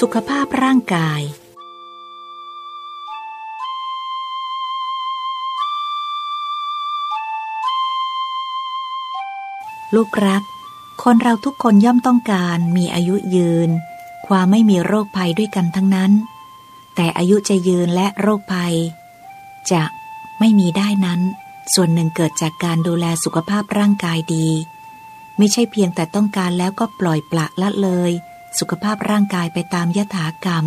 สุขภาพร่างกาย ลูกรัก คนเราทุกคนย่อมต้องการมีอายุยืน ความไม่มีโรคภัยด้วยกันทั้งนั้น แต่อายุจะยืนและโรคภัย จะไม่มีได้นั้น ส่วนหนึ่งเกิดจากการดูแลสุขภาพร่างกายดี ไม่ใช่เพียงแต่ต้องการแล้วก็ปล่อยปละละเลย สุขภาพร่างกายไปตามยถากรรม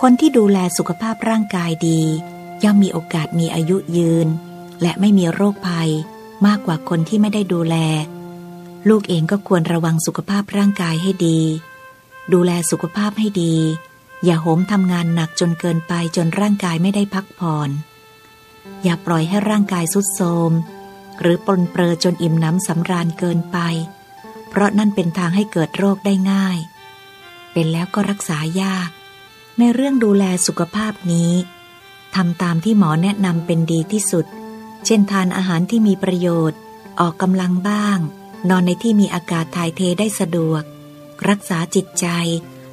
คนที่ดูแลสุขภาพร่างกายดี ย่อมมีโอกาสมีอายุยืน และไม่มีโรคภัยมากกว่าคนที่ไม่ได้ดูแล ลูกเองก็ควรระวังสุขภาพร่างกายให้ดี ดูแลสุขภาพให้ดี อย่าโหมทำงานหนักจนเกินไปจนร่างกายไม่ได้พักผ่อน อย่าปล่อยให้ร่างกายสุดโทรมหรือปลนเปลือจนอิ่มน้ำสำราญเกินไป เพราะนั่นเป็นทางให้เกิดโรคได้ง่าย เป็นแล้วก็รักษายาก ในเรื่องดูแลสุขภาพนี้ทำตามที่หมอแนะนำเป็นดีที่สุด เช่นทานอาหารที่มีประโยชน์ ออกกำลังบ้าง นอนในที่มีอากาศถ่ายเทได้สะดวก รักษาจิตใจ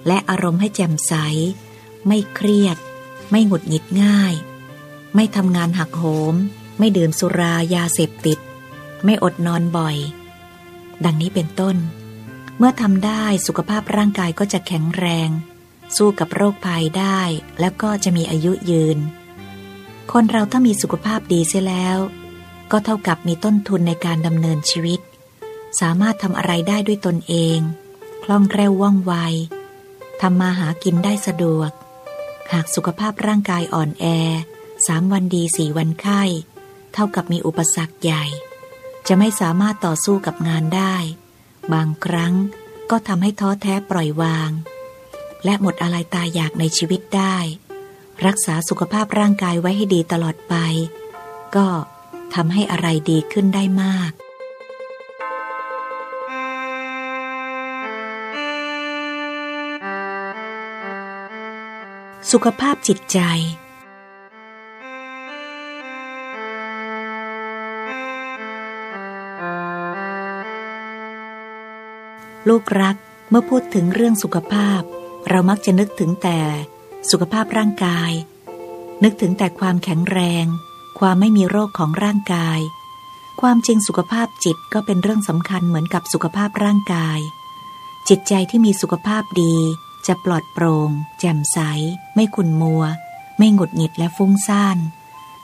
และอารมณ์ให้แจ่มใส ไม่เครียด ไม่หงุดหงิดง่าย ไม่ทำงานหักโหม ไม่ดื่มสุรายาเสพติด ไม่อดนอนบ่อย ดังนี้เป็นต้น เมื่อทำได้สุขภาพร่างกายก็จะแข็งแรง สู้กับโรคภัยได้ แล้วก็จะมีอายุยืน คนเราถ้ามีสุขภาพดีเสียแล้ว ก็เท่ากับมีต้นทุนในการดำเนินชีวิต สามารถทำอะไรได้ด้วยตนเอง คล่องแคล่วว่องไวทำมาหากินได้สะดวก หากสุขภาพร่างกายอ่อนแอสามวันดีสี่วันไข้ เท่ากับมีอุปสรรคใหญ่ จะไม่สามารถต่อสู้กับงานได้ บางครั้งก็ทำให้ท้อแท้ปล่อยวาง และหมดอะไรตายอยากในชีวิตได้ รักษาสุขภาพร่างกายไว้ให้ดีตลอดไป ก็ทำให้อะไรดีขึ้นได้มากสุขภาพจิตใจ ลูกรักเมื่อพูดถึงเรื่องสุขภาพ เรามักจะนึกถึงแต่สุขภาพร่างกาย นึกถึงแต่ความแข็งแรง ความไม่มีโรคของร่างกาย ความจริงสุขภาพจิตก็เป็นเรื่องสำคัญเหมือนกับสุขภาพร่างกาย จิตใจที่มีสุขภาพดี จะปลอดโปร่ง แจ่มใส ไม่ขุ่นมัว ไม่หงุดหงิดและฟุ้งซ่าน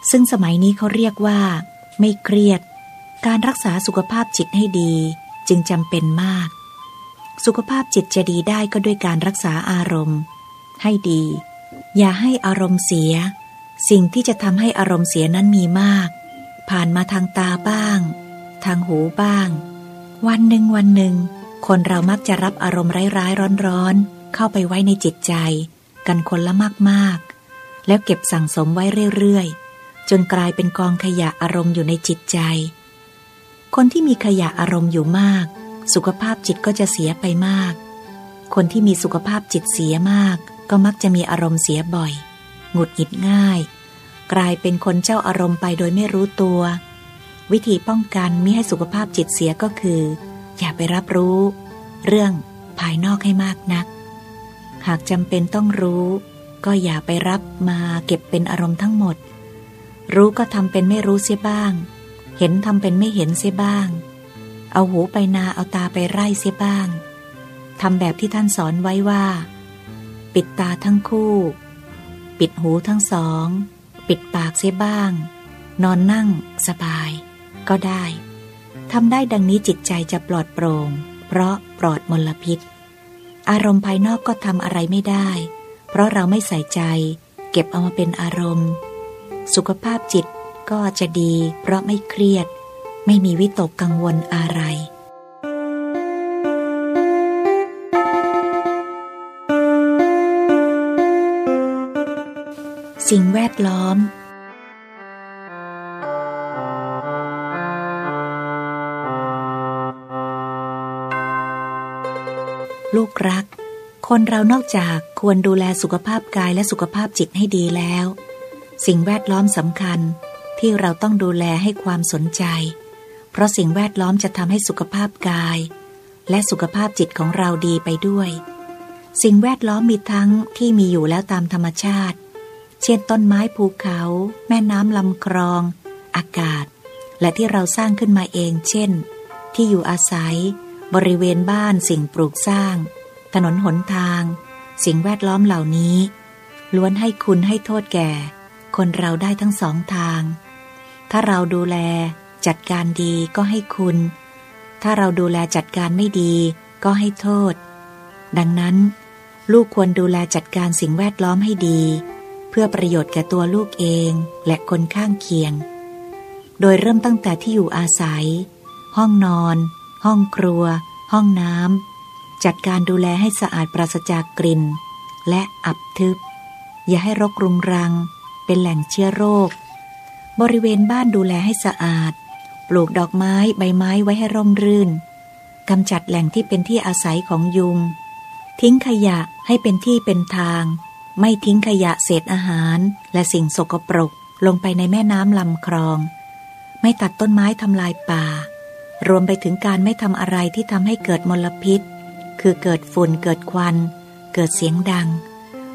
ซึ่งสมัยนี้เขาเรียกว่า ไม่เครียด การรักษาสุขภาพจิตให้ดี จึงจำเป็นมาก สุขภาพจิตจะดีได้ก็ด้วยการรักษาอารมณ์ ให้ดี อย่าให้อารมณ์เสีย สิ่งที่จะทำให้อารมณ์เสียนั้นมีมาก ผ่านมาทางตาบ้าง ทางหูบ้าง วันหนึ่งวันหนึ่ง คนเรามักจะรับอารมณ์ร้ายๆร้อนๆ เข้าไปไว้ในจิตใจ กันคนละมากๆ แล้วเก็บสั่งสมไว้เรื่อยๆ จนกลายเป็นกองขยะอารมณ์อยู่ในจิตใจ คนที่มีขยะอารมณ์อยู่มาก สุขภาพจิตก็จะเสียไปมาก คนที่มีสุขภาพจิตเสียมาก ก็มักจะมีอารมณ์เสียบ่อย หงุดหงิดง่าย กลายเป็นคนเจ้าอารมณ์ไปโดยไม่รู้ตัว วิธีป้องกันมิให้สุขภาพจิตเสียก็คือ อย่าไปรับรู้ เรื่องภายนอกให้มากนัก หากจำเป็นต้องรู้ ก็อย่าไปรับมาเก็บเป็นอารมณ์ทั้งหมด รู้ก็ทำเป็นไม่รู้เสียบ้าง เห็นทำเป็นไม่เห็นเสียบ้าง เอาหูไปนาเอาตาไปไร่เสียบ้างทำแบบที่ท่านสอนไว้ว่า ปิดตาทั้งคู่ ปิดหูทั้งสอง ปิดปากเสียบ้าง นอนนั่ง สบาย ก็ได้ทำได้ดังนี้จิตใจจะปลอดโปร่ง เพราะปลอดมลพิษ อารมณ์ภายนอกก็ทำอะไรไม่ได้ เพราะเราไม่ใส่ใจ เก็บเอามาเป็นอารมณ์ สุขภาพจิตก็จะดี เพราะไม่เครียด ไม่มีวิตกกังวลอะไร สิ่งแวดล้อมลูกรัก คนเรานอกจากควรดูแลสุขภาพกายและสุขภาพจิตให้ดีแล้ว สิ่งแวดล้อมสำคัญที่เราต้องดูแลให้ความสนใจ เพราะสิ่งแวดล้อมจะทำให้สุขภาพกาย และสุขภาพจิตของเราดีไปด้วย สิ่งแวดล้อมมีทั้งที่มีอยู่แล้วตามธรรมชาติ เช่นต้นไม้ภูเขา แม่น้ำลำคลอง อากาศ และที่เราสร้างขึ้นมาเอง เช่น ที่อยู่อาศัย บริเวณบ้านสิ่งปลูกสร้าง ถนนหนทาง สิ่งแวดล้อมเหล่านี้ ล้วนให้คุณให้โทษแก่ คนเราได้ทั้งสองทางถ้าเราดูแล จัดการดีก็ให้คุณ ถ้าเราดูแลจัดการไม่ดี ก็ให้โทษ ดังนั้น ลูกควรดูแลจัดการสิ่งแวดล้อมให้ดี เพื่อประโยชน์แก่ตัวลูกเองและคนข้างเคียง โดยเริ่มตั้งแต่ที่อยู่อาศัย ห้องนอน ห้องครัว ห้องน้ำจัดการดูแลให้สะอาดปราศจากกลิ่น และอับทึบ อย่าให้รกรุงรัง เป็นแหล่งเชื้อโรคบริเวณบ้านดูแลให้สะอาด ปลูกดอกไม้ใบไม้ไว้ให้ร่มรื่นกำจัดแหล่งที่เป็นที่อาศัยของยุง ทิ้งขยะให้เป็นที่เป็นทาง ไม่ทิ้งขยะเศษอาหาร และสิ่งสกปรกลงไปในแม่น้ำลำคลอง ไม่ตัดต้นไม้ทำลายป่า รวมไปถึงการไม่ทำอะไรที่ทำให้เกิดมลพิษ คือเกิดฝุ่นเกิดควัน เกิดเสียงดัง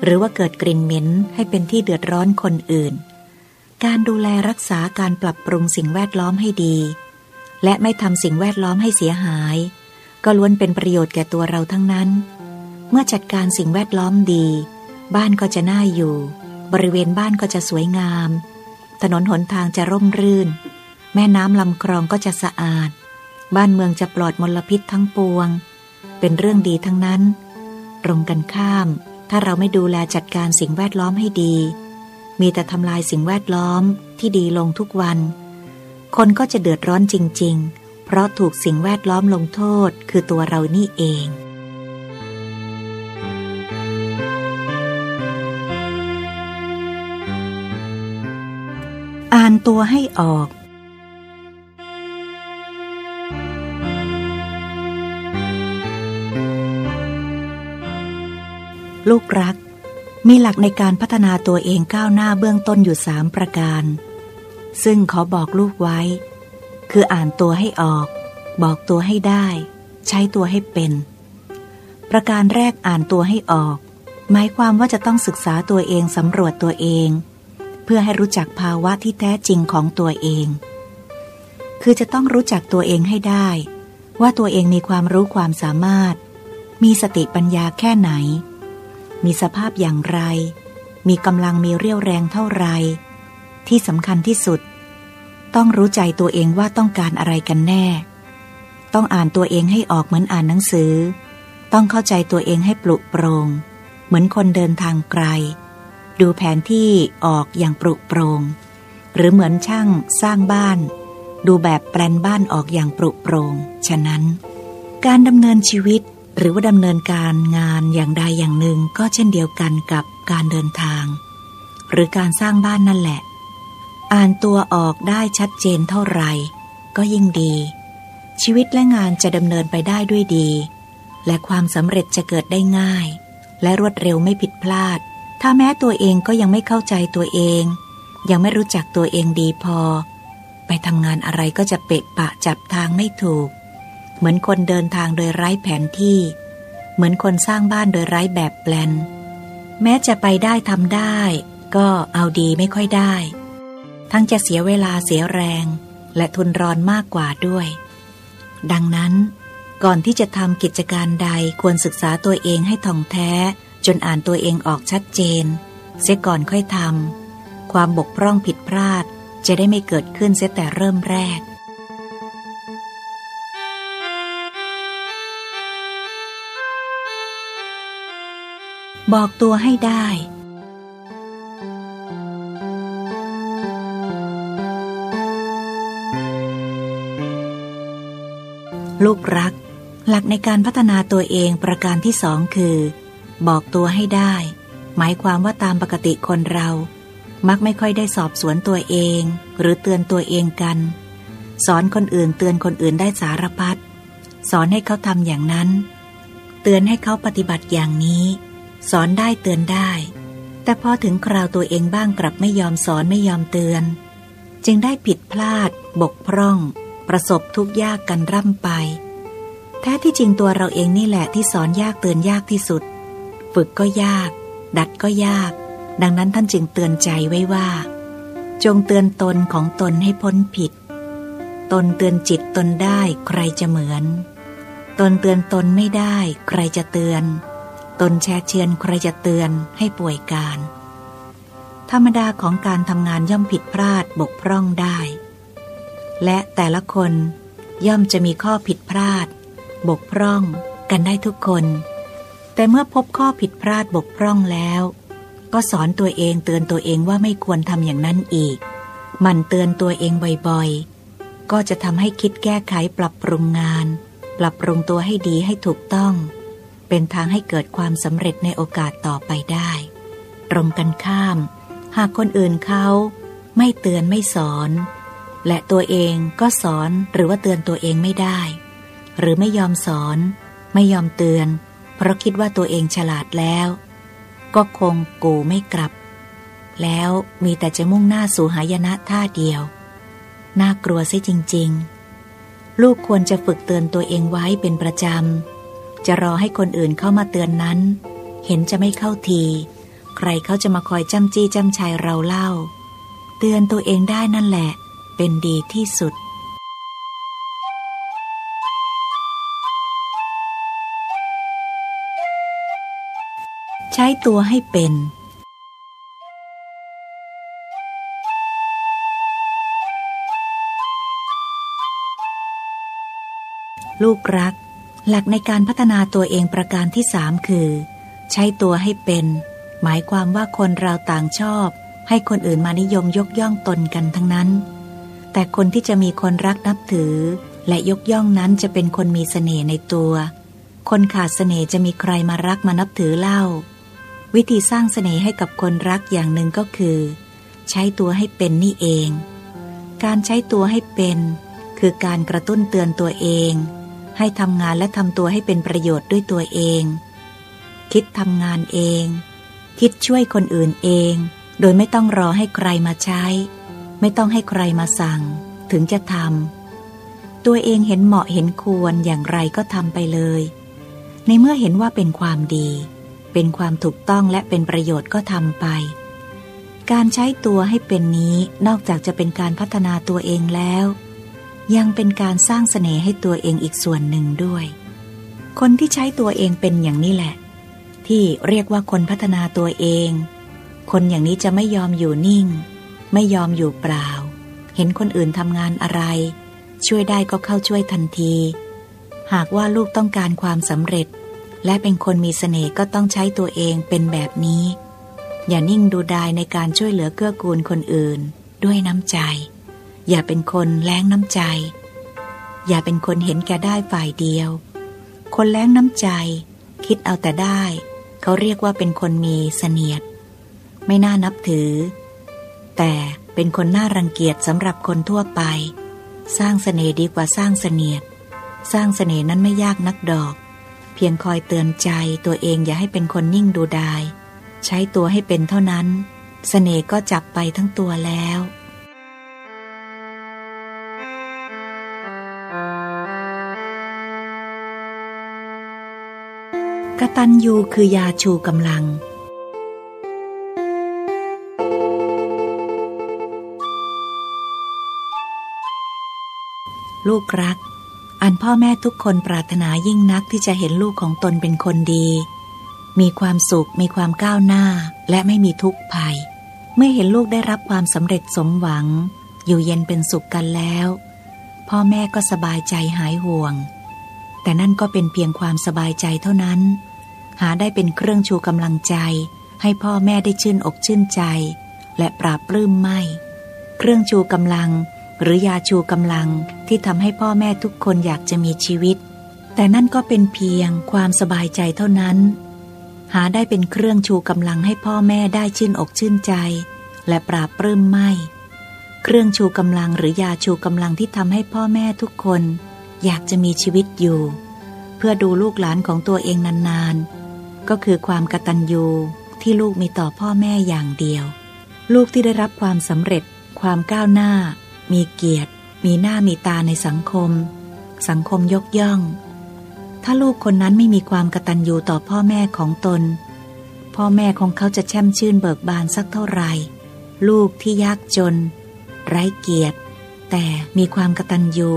หรือว่าเกิดกลิ่นเหม็นให้เป็นที่เดือดร้อนคนอื่น การดูแลรักษาการปรับปรุงสิ่งแวดล้อมให้ดี และไม่ทำสิ่งแวดล้อมให้เสียหาย ก็ล้วนเป็นประโยชน์แก่ตัวเราทั้งนั้น เมื่อจัดการสิ่งแวดล้อมดี บ้านก็จะน่าอยู่ บริเวณบ้านก็จะสวยงาม ถนนหนทางจะร่มรื่น แม่น้ำลำคลองก็จะสะอาด บ้านเมืองจะปลอดมลพิษทั้งปวง เป็นเรื่องดีทั้งนั้น ตรงกันข้าม ถ้าเราไม่ดูแลจัดการสิ่งแวดล้อมให้ดี มีแต่ทำลายสิ่งแวดล้อมที่ดีลงทุกวัน คนก็จะเดือดร้อนจริง ๆ เพราะถูกสิ่งแวดล้อมลงโทษคือตัวเรานี่เองอ่านตัวให้ออก ลูกรัก มีหลักในการพัฒนาตัวเองก้าวหน้าเบื้องต้นอยู่สามประการ ซึ่งขอบอกลูกไว้ คืออ่านตัวให้ออก บอกตัวให้ได้ ใช้ตัวให้เป็น ประการแรกอ่านตัวให้ออก หมายความว่าจะต้องศึกษาตัวเองสำรวจตัวเอง เพื่อให้รู้จักภาวะที่แท้จริงของตัวเอง คือจะต้องรู้จักตัวเองให้ได้ ว่าตัวเองมีความรู้ความสามารถ มีสติปัญญาแค่ไหน มีสภาพอย่างไร มีกำลังมีเรี่ยวแรงเท่าไร ที่สำคัญที่สุด ต้องรู้ใจตัวเองว่าต้องการอะไรกันแน่ ต้องอ่านตัวเองให้ออกเหมือนอ่านหนังสือ ต้องเข้าใจตัวเองให้ปลุกโปรง เหมือนคนเดินทางไกล ดูแผนที่ออกอย่างปลุกโปรง หรือเหมือนช่างสร้างบ้าน ดูแบบแปลนบ้านออกอย่างปลุกโปรง ฉะนั้น การดำเนินชีวิต หรือว่าดำเนินการงานอย่างใดอย่างหนึ่งก็เช่นเดียวกันกับการเดินทาง หรือการสร้างบ้านนั่นแหละ อ่านตัวออกได้ชัดเจนเท่าไหร่ ก็ยิ่งดี ชีวิตและงานจะดำเนินไปได้ด้วยดี และความสำเร็จจะเกิดได้ง่าย และรวดเร็วไม่ผิดพลาด ถ้าแม้ตัวเองก็ยังไม่เข้าใจตัวเอง ยังไม่รู้จักตัวเองดีพอ ไปทำงานอะไรก็จะเปะปะจับทางไม่ถูก เหมือนคนเดินทางโดยไร้แผนที่ เหมือนคนสร้างบ้านโดยไร้แบบแปลน แม้จะไปได้ทำได้ ก็เอาดีไม่ค่อยได้ ทั้งจะเสียเวลาเสียแรง และทุนรอนมากกว่าด้วย ดังนั้น ก่อนที่จะทำกิจการใดควรศึกษาตัวเองให้ท่องแท้ จนอ่านตัวเองออกชัดเจน เสียก่อนค่อยทำความบกพร่องผิดพลาดจะได้ไม่เกิดขึ้นเสียแต่เริ่มแรก บอกตัวให้ได้ ลูกรัก หลักในการพัฒนาตัวเองประการที่สองคือ บอกตัวให้ได้ หมายความว่าตามปกติคนเรา มักไม่ค่อยได้สอบสวนตัวเอง หรือเตือนตัวเองกัน สอนคนอื่นเตือนคนอื่นได้สารพัดสอนให้เขาทำอย่างนั้น เตือนให้เขาปฏิบัติอย่างนี้ สอนได้เตือนได้ แต่พอถึงคราวตัวเองบ้างกลับไม่ยอมสอนไม่ยอมเตือน จึงได้ผิดพลาด บกพร่อง ประสบทุกข์ยากกันร่ำไป แท้ที่จริงตัวเราเองนี่แหละที่สอนยากเตือนยากที่สุด ฝึกก็ยาก ดัดก็ยาก ดังนั้นท่านจึงเตือนใจไว้ว่า จงเตือนตนของตนให้พ้นผิด ตนเตือนจิตตนได้ใครจะเหมือน ตนเตือนตนไม่ได้ ใครจะเตือน ตนแชร์เชือนใครจะเตือนให้ป่วยการ ธรรมดาของการทำงานย่อมผิดพลาดบกพร่องได้ และแต่ละคนย่อมจะมีข้อผิดพลาด บกพร่องกันได้ทุกคน แต่เมื่อพบข้อผิดพลาดบกพร่องแล้ว ก็สอนตัวเองเตือนตัวเองว่าไม่ควรทำอย่างนั้นอีก มันเตือนตัวเองบ่อยๆ ก็จะทำให้คิดแก้ไขปรับปรุงงาน ปรับปรุงตัวให้ดีให้ถูกต้อง เป็นทางให้เกิดความสำเร็จในโอกาสต่อไปได้ ตรงกันข้าม หากคนอื่นเขาไม่เตือนไม่สอน และตัวเองก็สอนหรือว่าเตือนตัวเองไม่ได้ หรือไม่ยอมสอน ไม่ยอมเตือน เพราะคิดว่าตัวเองฉลาดแล้ว ก็คงกูไม่กลับ แล้วมีแต่จะมุ่งหน้าสู่หายนะท่าเดียว น่ากลัวซิจริง ๆ ลูกควรจะฝึกเตือนตัวเองไว้เป็นประจำ จะรอให้คนอื่นเข้ามาเตือนนั้น เห็นจะไม่เข้าที ใครเขาจะมาคอยจ้ำจี้จ้ำชัยเราเล่า เตือนตัวเองได้นั่นแหละ เป็นดีที่สุดใช้ตัวให้เป็น ลูกรัก หลักในการพัฒนาตัวเองประการที่สามคือ ใช้ตัวให้เป็น หมายความว่าคนเราต่างชอบ ให้คนอื่นมานิยมยกย่องตนกันทั้งนั้น แต่คนที่จะมีคนรักนับถือ และยกย่องนั้นจะเป็นคนมีเสน่ห์ในตัว คนขาดเสน่ห์จะมีใครมารักมานับถือเล่า วิธีสร้างเสน่ห์ให้กับคนรักอย่างหนึ่งก็คือ ใช้ตัวให้เป็นนี่เอง การใช้ตัวให้เป็น คือการกระตุ้นเตือนตัวเอง ให้ทำงานและทำตัวให้เป็นประโยชน์ด้วยตัวเอง คิดทำงานเอง คิดช่วยคนอื่นเอง โดยไม่ต้องรอให้ใครมาใช้ ไม่ต้องให้ใครมาสั่ง ถึงจะทำตัวเองเห็นเหมาะเห็นควรอย่างไรก็ทำไปเลย ในเมื่อเห็นว่าเป็นความดี เป็นความถูกต้องและเป็นประโยชน์ก็ทำไป การใช้ตัวให้เป็นนี้นอกจากจะเป็นการพัฒนาตัวเองแล้ว ยังเป็นการสร้างเสน่ห์ให้ตัวเองอีกส่วนหนึ่งด้วย คนที่ใช้ตัวเองเป็นอย่างนี้แหละ ที่เรียกว่าคนพัฒนาตัวเอง คนอย่างนี้จะไม่ยอมอยู่นิ่ง ไม่ยอมอยู่เปล่า เห็นคนอื่นทำงานอะไร ช่วยได้ก็เข้าช่วยทันที หากว่าลูกต้องการความสำเร็จ และเป็นคนมีเสน่ห์ก็ต้องใช้ตัวเองเป็นแบบนี้ อย่านิ่งดูดายในการช่วยเหลือเกื้อกูลคนอื่น ด้วยน้ำใจ อย่าเป็นคนแล้งน้ำใจ อย่าเป็นคนเห็นแก่ได้ฝ่ายเดียว คนแล้งน้ำใจ คิดเอาแต่ได้ เขาเรียกว่าเป็นคนมีเสนียด ไม่น่านับถือ แต่เป็นคนน่ารังเกียจสำหรับคนทั่วไป สร้างเสน่ห์ดีกว่าสร้างเสนียด สร้างเสน่ห์นั้นไม่ยากนักดอก เพียงคอยเตือนใจตัวเองอย่าให้เป็นคนนิ่งดูดาย ใช้ตัวให้เป็นเท่านั้นสเสน่ห์ก็จับไปทั้งตัวแล้ว กตัญญูคือยาชูกำลัง ลูกรัก อันพ่อแม่ทุกคนปรารถนายิ่งนักที่จะเห็นลูกของตนเป็นคนดี มีความสุข มีความก้าวหน้า และไม่มีทุกข์ภัย เมื่อเห็นลูกได้รับความสำเร็จสมหวัง อยู่เย็นเป็นสุขกันแล้ว พ่อแม่ก็สบายใจหายห่วงแต่นั่นก็เป็นเพียงความสบายใจเท่านั้น หาได้เป็นเครื่องชูกำลังใจ ให้พ่อแม่ได้ชื่นอกชื่นใจ และปราบปลื้มไม่ เครื่องชูกำลัง หรือยาชูกำลังที่ทำให้พ่อแม่ทุกคนอยากจะมีชีวิต แต่นั่นก็เป็นเพียงความสบายใจเท่านั้น หาได้เป็นเครื่องชูกำลังให้พ่อแม่ได้ชื่นอกชื่นใจ และปราบปลื้มไม่เครื่องชูกำลังหรือยาชูกำลังที่ทำให้พ่อแม่ทุกคน อยากจะมีชีวิตอยู่ เพื่อดูลูกหลานของตัวเองนานๆ ก็คือความกตัญญูที่ลูกมีต่อพ่อแม่อย่างเดียว ลูกที่ได้รับความสำเร็จ ความก้าวหน้า มีเกียรติ มีหน้ามีตาในสังคม สังคมยกย่อง ถ้าลูกคนนั้นไม่มีความกตัญญูต่อพ่อแม่ของตน พ่อแม่ของเขาจะแช่มชื่นเบิกบานสักเท่าไหร่ ลูกที่ยากจน ไร้เกียรติ แต่มีความกตัญญู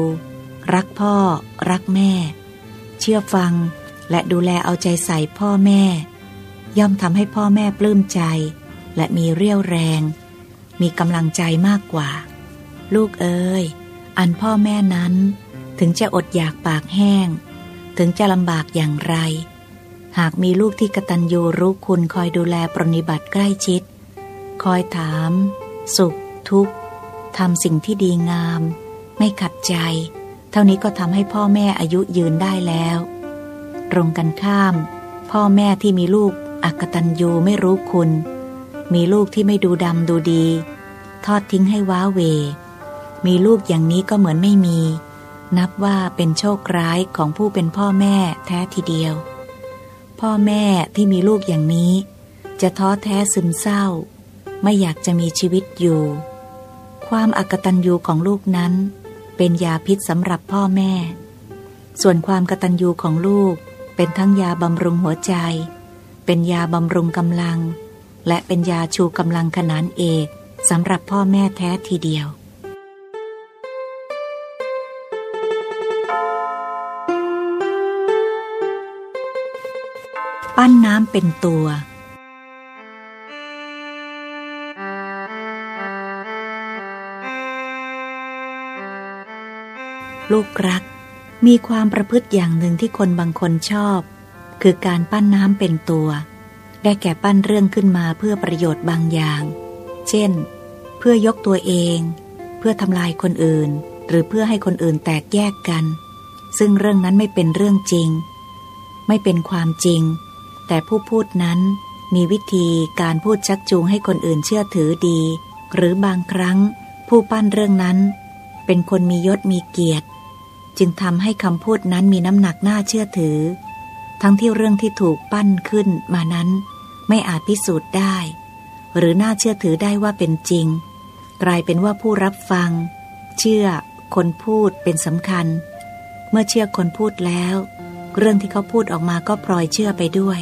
รักพ่อ รักแม่ เชื่อฟัง และดูแลเอาใจใส่พ่อแม่ ย่อมทำให้พ่อแม่ปลื้มใจ และมีเรี่ยวแรง มีกำลังใจมากกว่า ลูกเอ้ยอันพ่อแม่นั้น ถึงจะอดอยากปากแห้ง ถึงจะลำบากอย่างไร หากมีลูกที่กตัญญูรู้คุณคอยดูแลปรนิบัติใกล้ชิด คอยถาม สุข ทุกข์ทำสิ่งที่ดีงาม ไม่ขัดใจ เท่านี้ก็ทำให้พ่อแม่อายุยืนได้แล้ว รงกันข้าม พ่อแม่ที่มีลูกอักตัญญูไม่รู้คุณ มีลูกที่ไม่ดูดำดูดี ทอดทิ้งให้ว้าเว มีลูกอย่างนี้ก็เหมือนไม่มี นับว่าเป็นโชคร้ายของผู้เป็นพ่อแม่แท้ทีเดียว พ่อแม่ที่มีลูกอย่างนี้ จะท้อแท้ซึมเศร้า ไม่อยากจะมีชีวิตอยู่ ความอักตัญญูของลูกนั้น เป็นยาพิษสำหรับพ่อแม่ ส่วนความกตัญญูของลูก เป็นทั้งยาบำรุงหัวใจ เป็นยาบำรุงกำลัง และเป็นยาชูกำลังขนานเอกสำหรับพ่อแม่แท้ทีเดียวปั้นน้ำเป็นตัว ลูกรัก มีความประพฤติอย่างหนึ่งที่คนบางคนชอบ คือการปั้นน้ำเป็นตัว ได้แก่ปั้นเรื่องขึ้นมาเพื่อประโยชน์บางอย่าง เช่น เพื่อยกตัวเอง เพื่อทำลายคนอื่น หรือเพื่อให้คนอื่นแตกแยกกัน ซึ่งเรื่องนั้นไม่เป็นเรื่องจริง ไม่เป็นความจริง แต่ผู้พูดนั้นมีวิธีการพูดชักจูงให้คนอื่นเชื่อถือดี หรือบางครั้ง ผู้ปั้นเรื่องนั้น เป็นคนมียศมีเกียรติ จึงทำให้คำพูดนั้นมีน้ำหนักน่าเชื่อถือ ทั้งที่เรื่องที่ถูกปั้นขึ้นมานั้น ไม่อาจพิสูจน์ได้ หรือน่าเชื่อถือได้ว่าเป็นจริง กลายเป็นว่าผู้รับฟัง เชื่อคนพูดเป็นสำคัญ เมื่อเชื่อคนพูดแล้ว เรื่องที่เขาพูดออกมาก็พลอยเชื่อไปด้วย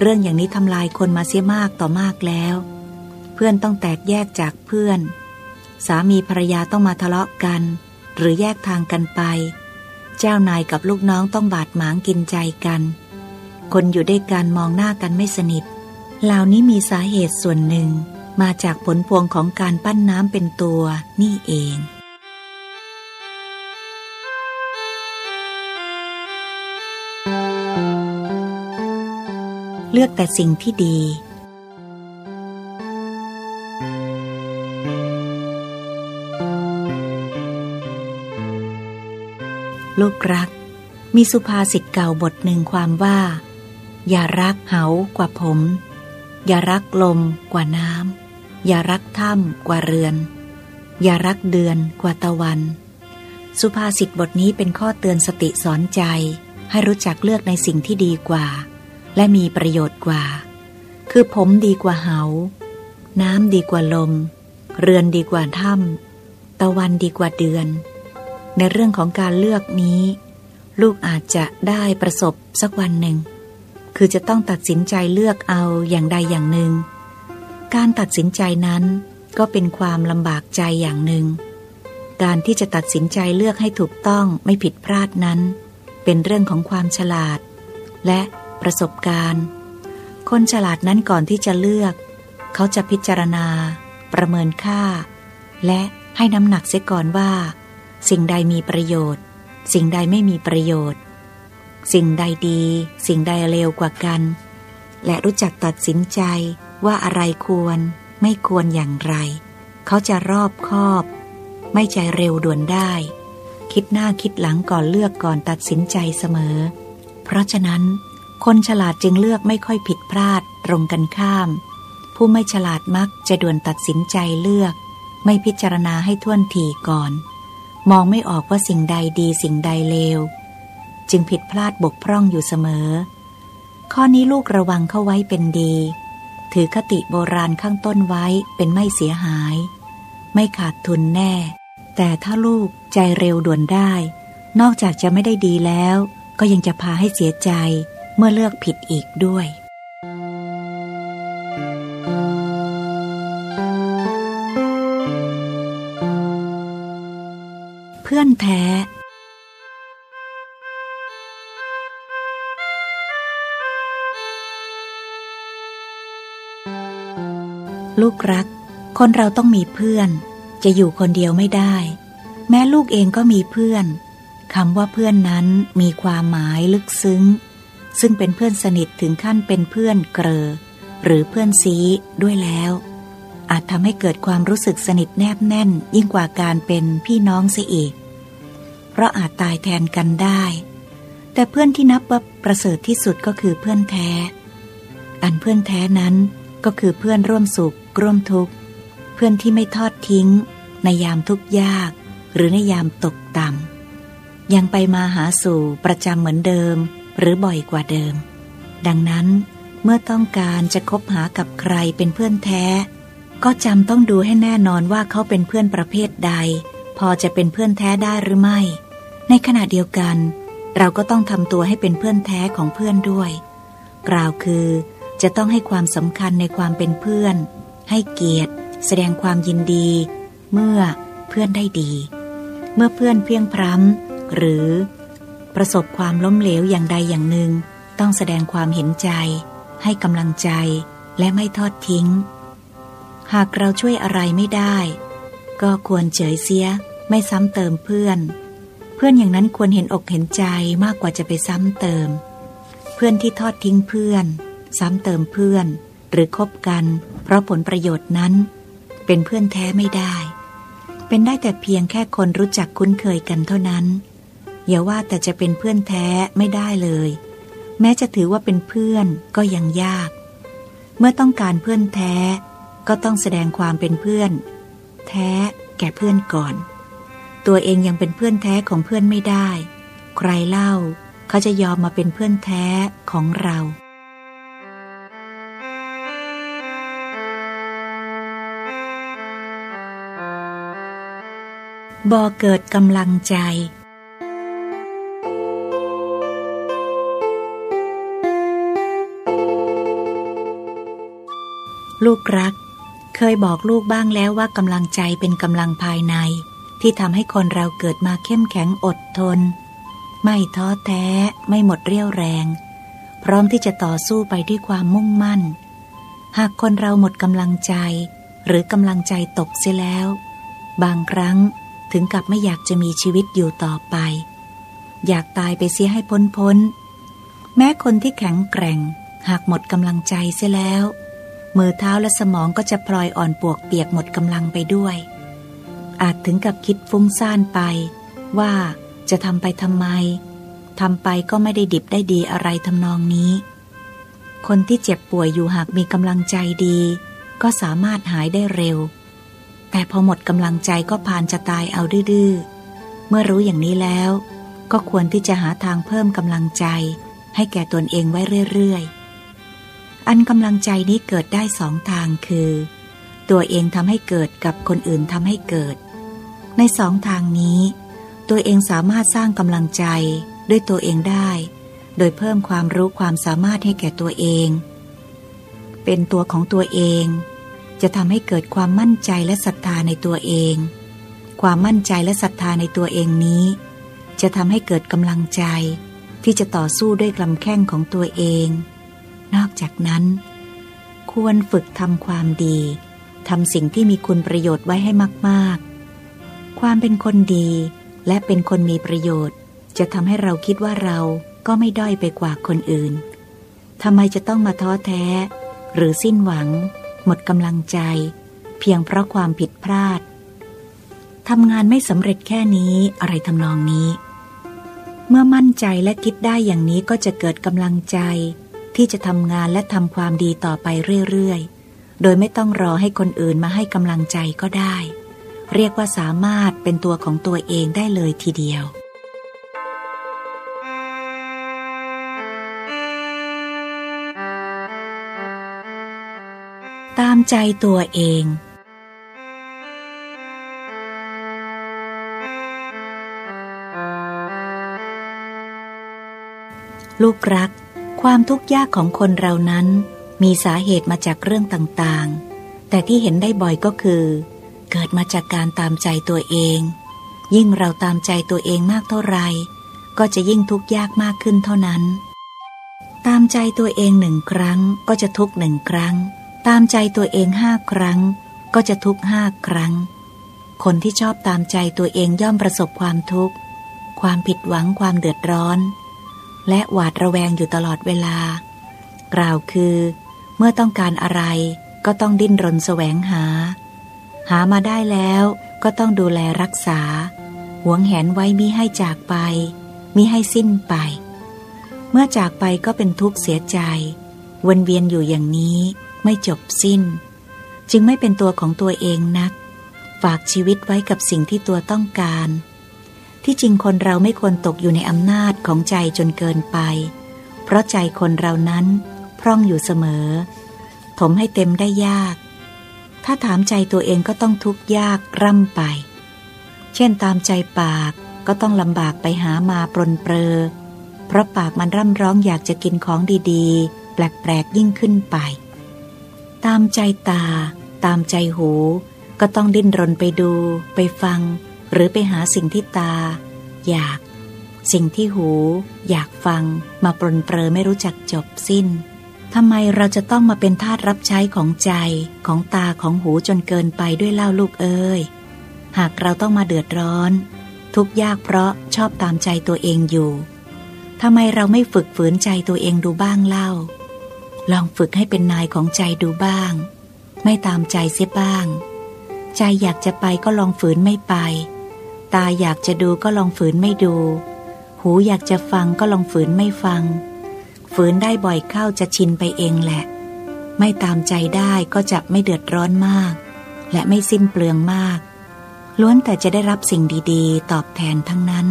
เรื่องอย่างนี้ทำลายคนมาเสียมากต่อมากแล้ว เพื่อนต้องแตกแยกจากเพื่อน สามีภรรยาต้องมาทะเลาะกัน หรือแยกทางกันไป เจ้านายกับลูกน้องต้องบาดหมางกินใจกัน คนอยู่ด้วยกันมองหน้ากันไม่สนิทเหล่านี้มีสาเหตุส่วนหนึ่งมาจากผลพวงของการปั้นน้ำเป็นตัวนี่เองเลือกแต่สิ่งที่ดี ลูกรัก มีสุภาษิตเก่าบทหนึ่งความว่า อย่ารักเหากว่าผม อย่ารักลมกว่าน้ำอย่ารักถ้ำกว่าเรือน อย่ารักเดือนกว่าตะวัน สุภาษิตบทนี้เป็นข้อเตือนสติสอนใจ ให้รู้จักเลือกในสิ่งที่ดีกว่า และมีประโยชน์กว่า คือผมดีกว่าเหา น้ำดีกว่าลม เรือนดีกว่าถ้ำตะวันดีกว่าเดือน ในเรื่องของการเลือกนี้ ลูกอาจจะได้ประสบสักวันหนึ่ง คือจะต้องตัดสินใจเลือกเอาอย่างใดอย่างหนึ่ง การตัดสินใจนั้นก็เป็นความลำบากใจอย่างหนึ่ง การที่จะตัดสินใจเลือกให้ถูกต้องไม่ผิดพลาดนั้น เป็นเรื่องของความฉลาด และประสบการณ์ คนฉลาดนั้นก่อนที่จะเลือก เขาจะพิจารณา ประเมินค่า และให้น้ำหนักเสียก่อนว่า สิ่งใดมีประโยชน์ สิ่งใดไม่มีประโยชน์ สิ่งใดดี สิ่งใดเลวกว่ากัน และรู้จักตัดสินใจว่าอะไรควร ไม่ควรอย่างไร เขาจะรอบคอบ ไม่ใจเร็วด่วนได้ คิดหน้าคิดหลังก่อนเลือกก่อนตัดสินใจเสมอ เพราะฉะนั้น คนฉลาดจึงเลือกไม่ค่อยผิดพลาดตรงกันข้าม ผู้ไม่ฉลาดมักจะด่วนตัดสินใจเลือก ไม่พิจารณาให้ท่วนทีก่อน มองไม่ออกว่าสิ่งใดดีสิ่งใดเลว จึงผิดพลาดบกพร่องอยู่เสมอ ข้อนี้ลูกระวังเข้าไว้เป็นดี ถือคติโบราณข้างต้นไว้เป็นไม่เสียหาย ไม่ขาดทุนแน่ แต่ถ้าลูกใจเร็วด่วนได้ นอกจากจะไม่ได้ดีแล้ว ก็ยังจะพาให้เสียใจเมื่อเลือกผิดอีกด้วย อนแท้ลูกรัก คนเราต้องมีเพื่อน จะอยู่คนเดียวไม่ได้ แม้ลูกเองก็มีเพื่อนคำว่าเพื่อนนั้นมีความหมายลึกซึ้ง ซึ่งเป็นเพื่อนสนิทถึงขั้นเป็นเพื่อนเกลอหรือเพื่อนซีด้วยแล้ว อาจทำให้เกิดความรู้สึกสนิทแนบแน่นยิ่งกว่าการเป็นพี่น้องเสียอีก เพราะอาจตายแทนกันได้ แต่เพื่อนที่นับว่าประเสริฐที่สุดก็คือเพื่อนแท้ อันเพื่อนแท้นั้นก็คือเพื่อนร่วมสุขร่วมทุกข์ เพื่อนที่ไม่ทอดทิ้ง ในยามทุกข์ยาก หรือในยามตกต่ำยังไปมาหาสู่ประจำเหมือนเดิม หรือบ่อยกว่าเดิม ดังนั้นเมื่อต้องการจะคบหากับใครเป็นเพื่อนแท้ ก็จำต้องดูให้แน่นอนว่าเขาเป็นเพื่อนประเภทใด พอจะเป็นเพื่อนแท้ได้หรือไม่ ในขณะเดียวกัน เราก็ต้องทำตัวให้เป็นเพื่อนแท้ของเพื่อนด้วย กล่าวคือจะต้องให้ความสำคัญในความเป็นเพื่อน ให้เกียรติ แสดงความยินดี เมื่อเพื่อนได้ดี เมื่อเพื่อนเพียงพร้ำหรือ ประสบความล้มเหลวอย่างใดอย่างหนึ่ง ต้องแสดงความเห็นใจ ให้กำลังใจและไม่ทอดทิ้ง หากเราช่วยอะไรไม่ได้ ก็ควรเฉยเสียไม่ซ้ำเติมเพื่อน เพื่อนอย่างนั้นควรเห็นอกเห็นใจมากกว่าจะไปซ้ำเติม เพื่อนที่ทอดทิ้งเพื่อน ซ้ำเติมเพื่อน หรือคบกัน เพราะผลประโยชน์นั้น เป็นเพื่อนแท้ไม่ได้ เป็นได้แต่เพียงแค่คนรู้จักคุ้นเคยกันเท่านั้น อย่าว่าแต่จะเป็นเพื่อนแท้ไม่ได้เลย แม้จะถือว่าเป็นเพื่อนก็ยังยาก เมื่อต้องการเพื่อนแท้ก็ต้องแสดงความเป็นเพื่อน แท้แก่เพื่อนก่อน ตัวเองยังเป็นเพื่อนแท้ของเพื่อนไม่ได้ ใครเล่า เขาจะยอมมาเป็นเพื่อนแท้ของเราบ่เกิดกำลังใจ ลูกรัก เคยบอกลูกบ้างแล้วว่ากำลังใจเป็นกำลังภายใน ที่ทำให้คนเราเกิดมาเข้มแข็งอดทน ไม่ท้อแท้ไม่หมดเรี่ยวแรง พร้อมที่จะต่อสู้ไปด้วยความมุ่งมั่น หากคนเราหมดกำลังใจ หรือกำลังใจตกเสียแล้ว บางครั้งถึงกับไม่อยากจะมีชีวิตอยู่ต่อไป อยากตายไปเสียให้พ้นพ้น แม้คนที่แข็งแกร่ง หากหมดกำลังใจเสียแล้ว มือเท้าและสมองก็จะพลอยอ่อนปวกเปียกหมดกำลังไปด้วย อาจถึงกับคิดฟุ้งซ่านไป ว่าจะทำไปทำไมทำไปก็ไม่ได้ดิบได้ดีอะไรทำนองนี้ คนที่เจ็บป่วยอยู่หากมีกำลังใจดี ก็สามารถหายได้เร็ว แต่พอหมดกำลังใจก็พานจะตายเอาดื้อเมื่อรู้อย่างนี้แล้ว ก็ควรที่จะหาทางเพิ่มกำลังใจ ให้แก่ตนเองไว้เรื่อยๆ อันกำลังใจนี้เกิดได้สองทางคือ ตัวเองทำให้เกิดกับคนอื่นทำให้เกิด ในสองทางนี้ ตัวเองสามารถสร้างกำลังใจด้วยตัวเองได้ โดยเพิ่มความรู้ความสามารถให้แก่ตัวเอง เป็นตัวของตัวเอง จะทำให้เกิดความมั่นใจและศรัทธาในตัวเอง ความมั่นใจและศรัทธาในตัวเองนี้ จะทำให้เกิดกำลังใจ ที่จะต่อสู้ด้วยกลำแข้งของตัวเอง นอกจากนั้น ควรฝึกทำความดีทำสิ่งที่มีคุณประโยชน์ไว้ให้มาก ๆ ความเป็นคนดี และเป็นคนมีประโยชน์ จะทำให้เราคิดว่าเราก็ไม่ด้อยไปกว่าคนอื่นทำไมจะต้องมาท้อแท้ หรือสิ้นหวัง หมดกำลังใจ เพียงเพราะความผิดพลาดทำงานไม่สำเร็จแค่นี้อะไรทำนองนี้ เมื่อมั่นใจและคิดได้อย่างนี้ก็จะเกิดกำลังใจ ที่จะทำงานและทำความดีต่อไปเรื่อยๆ โดยไม่ต้องรอให้คนอื่นมาให้กำลังใจก็ได้ เรียกว่าสามารถเป็นตัวของตัวเองได้เลยทีเดียว ตามใจตัวเองลูกรัก ความทุกข์ยากของคนเรานั้น มีสาเหตุมาจากเรื่องต่างๆ แต่ที่เห็นได้บ่อยก็คือ เกิดมาจากการตามใจตัวเอง ยิ่งเราตามใจตัวเองมากเท่าไรก็จะยิ่งทุกข์ยากมากขึ้นเท่านั้น ตามใจตัวเองหนึ่งครั้งก็จะทุกข์หนึ่งครั้ง ตามใจตัวเองห้าครั้ง ก็จะทุกข์ห้าครั้ง คนที่ชอบตามใจตัวเองย่อมประสบความทุกข์ ความผิดหวังความเดือดร้อน และหวาดระแวงอยู่ตลอดเวลา กล่าวคือ เมื่อต้องการอะไรก็ต้องดิ้นรนแสวงหา หามาได้แล้วก็ต้องดูแลรักษา หวงแหนไว้มิให้จากไป มิให้สิ้นไป เมื่อจากไปก็เป็นทุกข์เสียใจ วนเวียนอยู่อย่างนี้ไม่จบสิ้น จึงไม่เป็นตัวของตัวเองนัก ฝากชีวิตไว้กับสิ่งที่ตัวต้องการ ที่จริงคนเราไม่ควรตกอยู่ในอำนาจของใจจนเกินไป เพราะใจคนเรานั้นพร่องอยู่เสมอ ถมให้เต็มได้ยาก ถ้าถามใจตัวเองก็ต้องทุกข์ยากร่ำไป เช่นตามใจปากก็ต้องลำบากไปหามาปรนเปรอ เพราะปากมันร่ำร้องอยากจะกินของดีๆ แปลกๆยิ่งขึ้นไป ตามใจตา ตามใจหู ก็ต้องดิ้นรนไปดู ไปฟัง หรือไปหาสิ่งที่ตา อยาก สิ่งที่หู อยากฟัง มาปรนเปรอไม่รู้จักจบสิ้น ทำไมเราจะต้องมาเป็นทาสรับใช้ของใจของตาของหูจนเกินไปด้วยเล่าลูกเอ้ย หากเราต้องมาเดือดร้อน ทุกยากเพราะชอบตามใจตัวเองอยู่ทำไมเราไม่ฝึกฝืนใจตัวเองดูบ้างเล่า ลองฝึกให้เป็นนายของใจดูบ้าง ไม่ตามใจเสียบ้าง ใจอยากจะไปก็ลองฝืนไม่ไป ตาอยากจะดูก็ลองฝืนไม่ดู หูอยากจะฟังก็ลองฝืนไม่ฟัง ฝืนได้บ่อยเข้าจะชินไปเองแหละ ไม่ตามใจได้ก็จะไม่เดือดร้อนมาก และไม่สิ้นเปลืองมาก ล้วนแต่จะได้รับสิ่งดีๆ ตอบแทนทั้งนั้น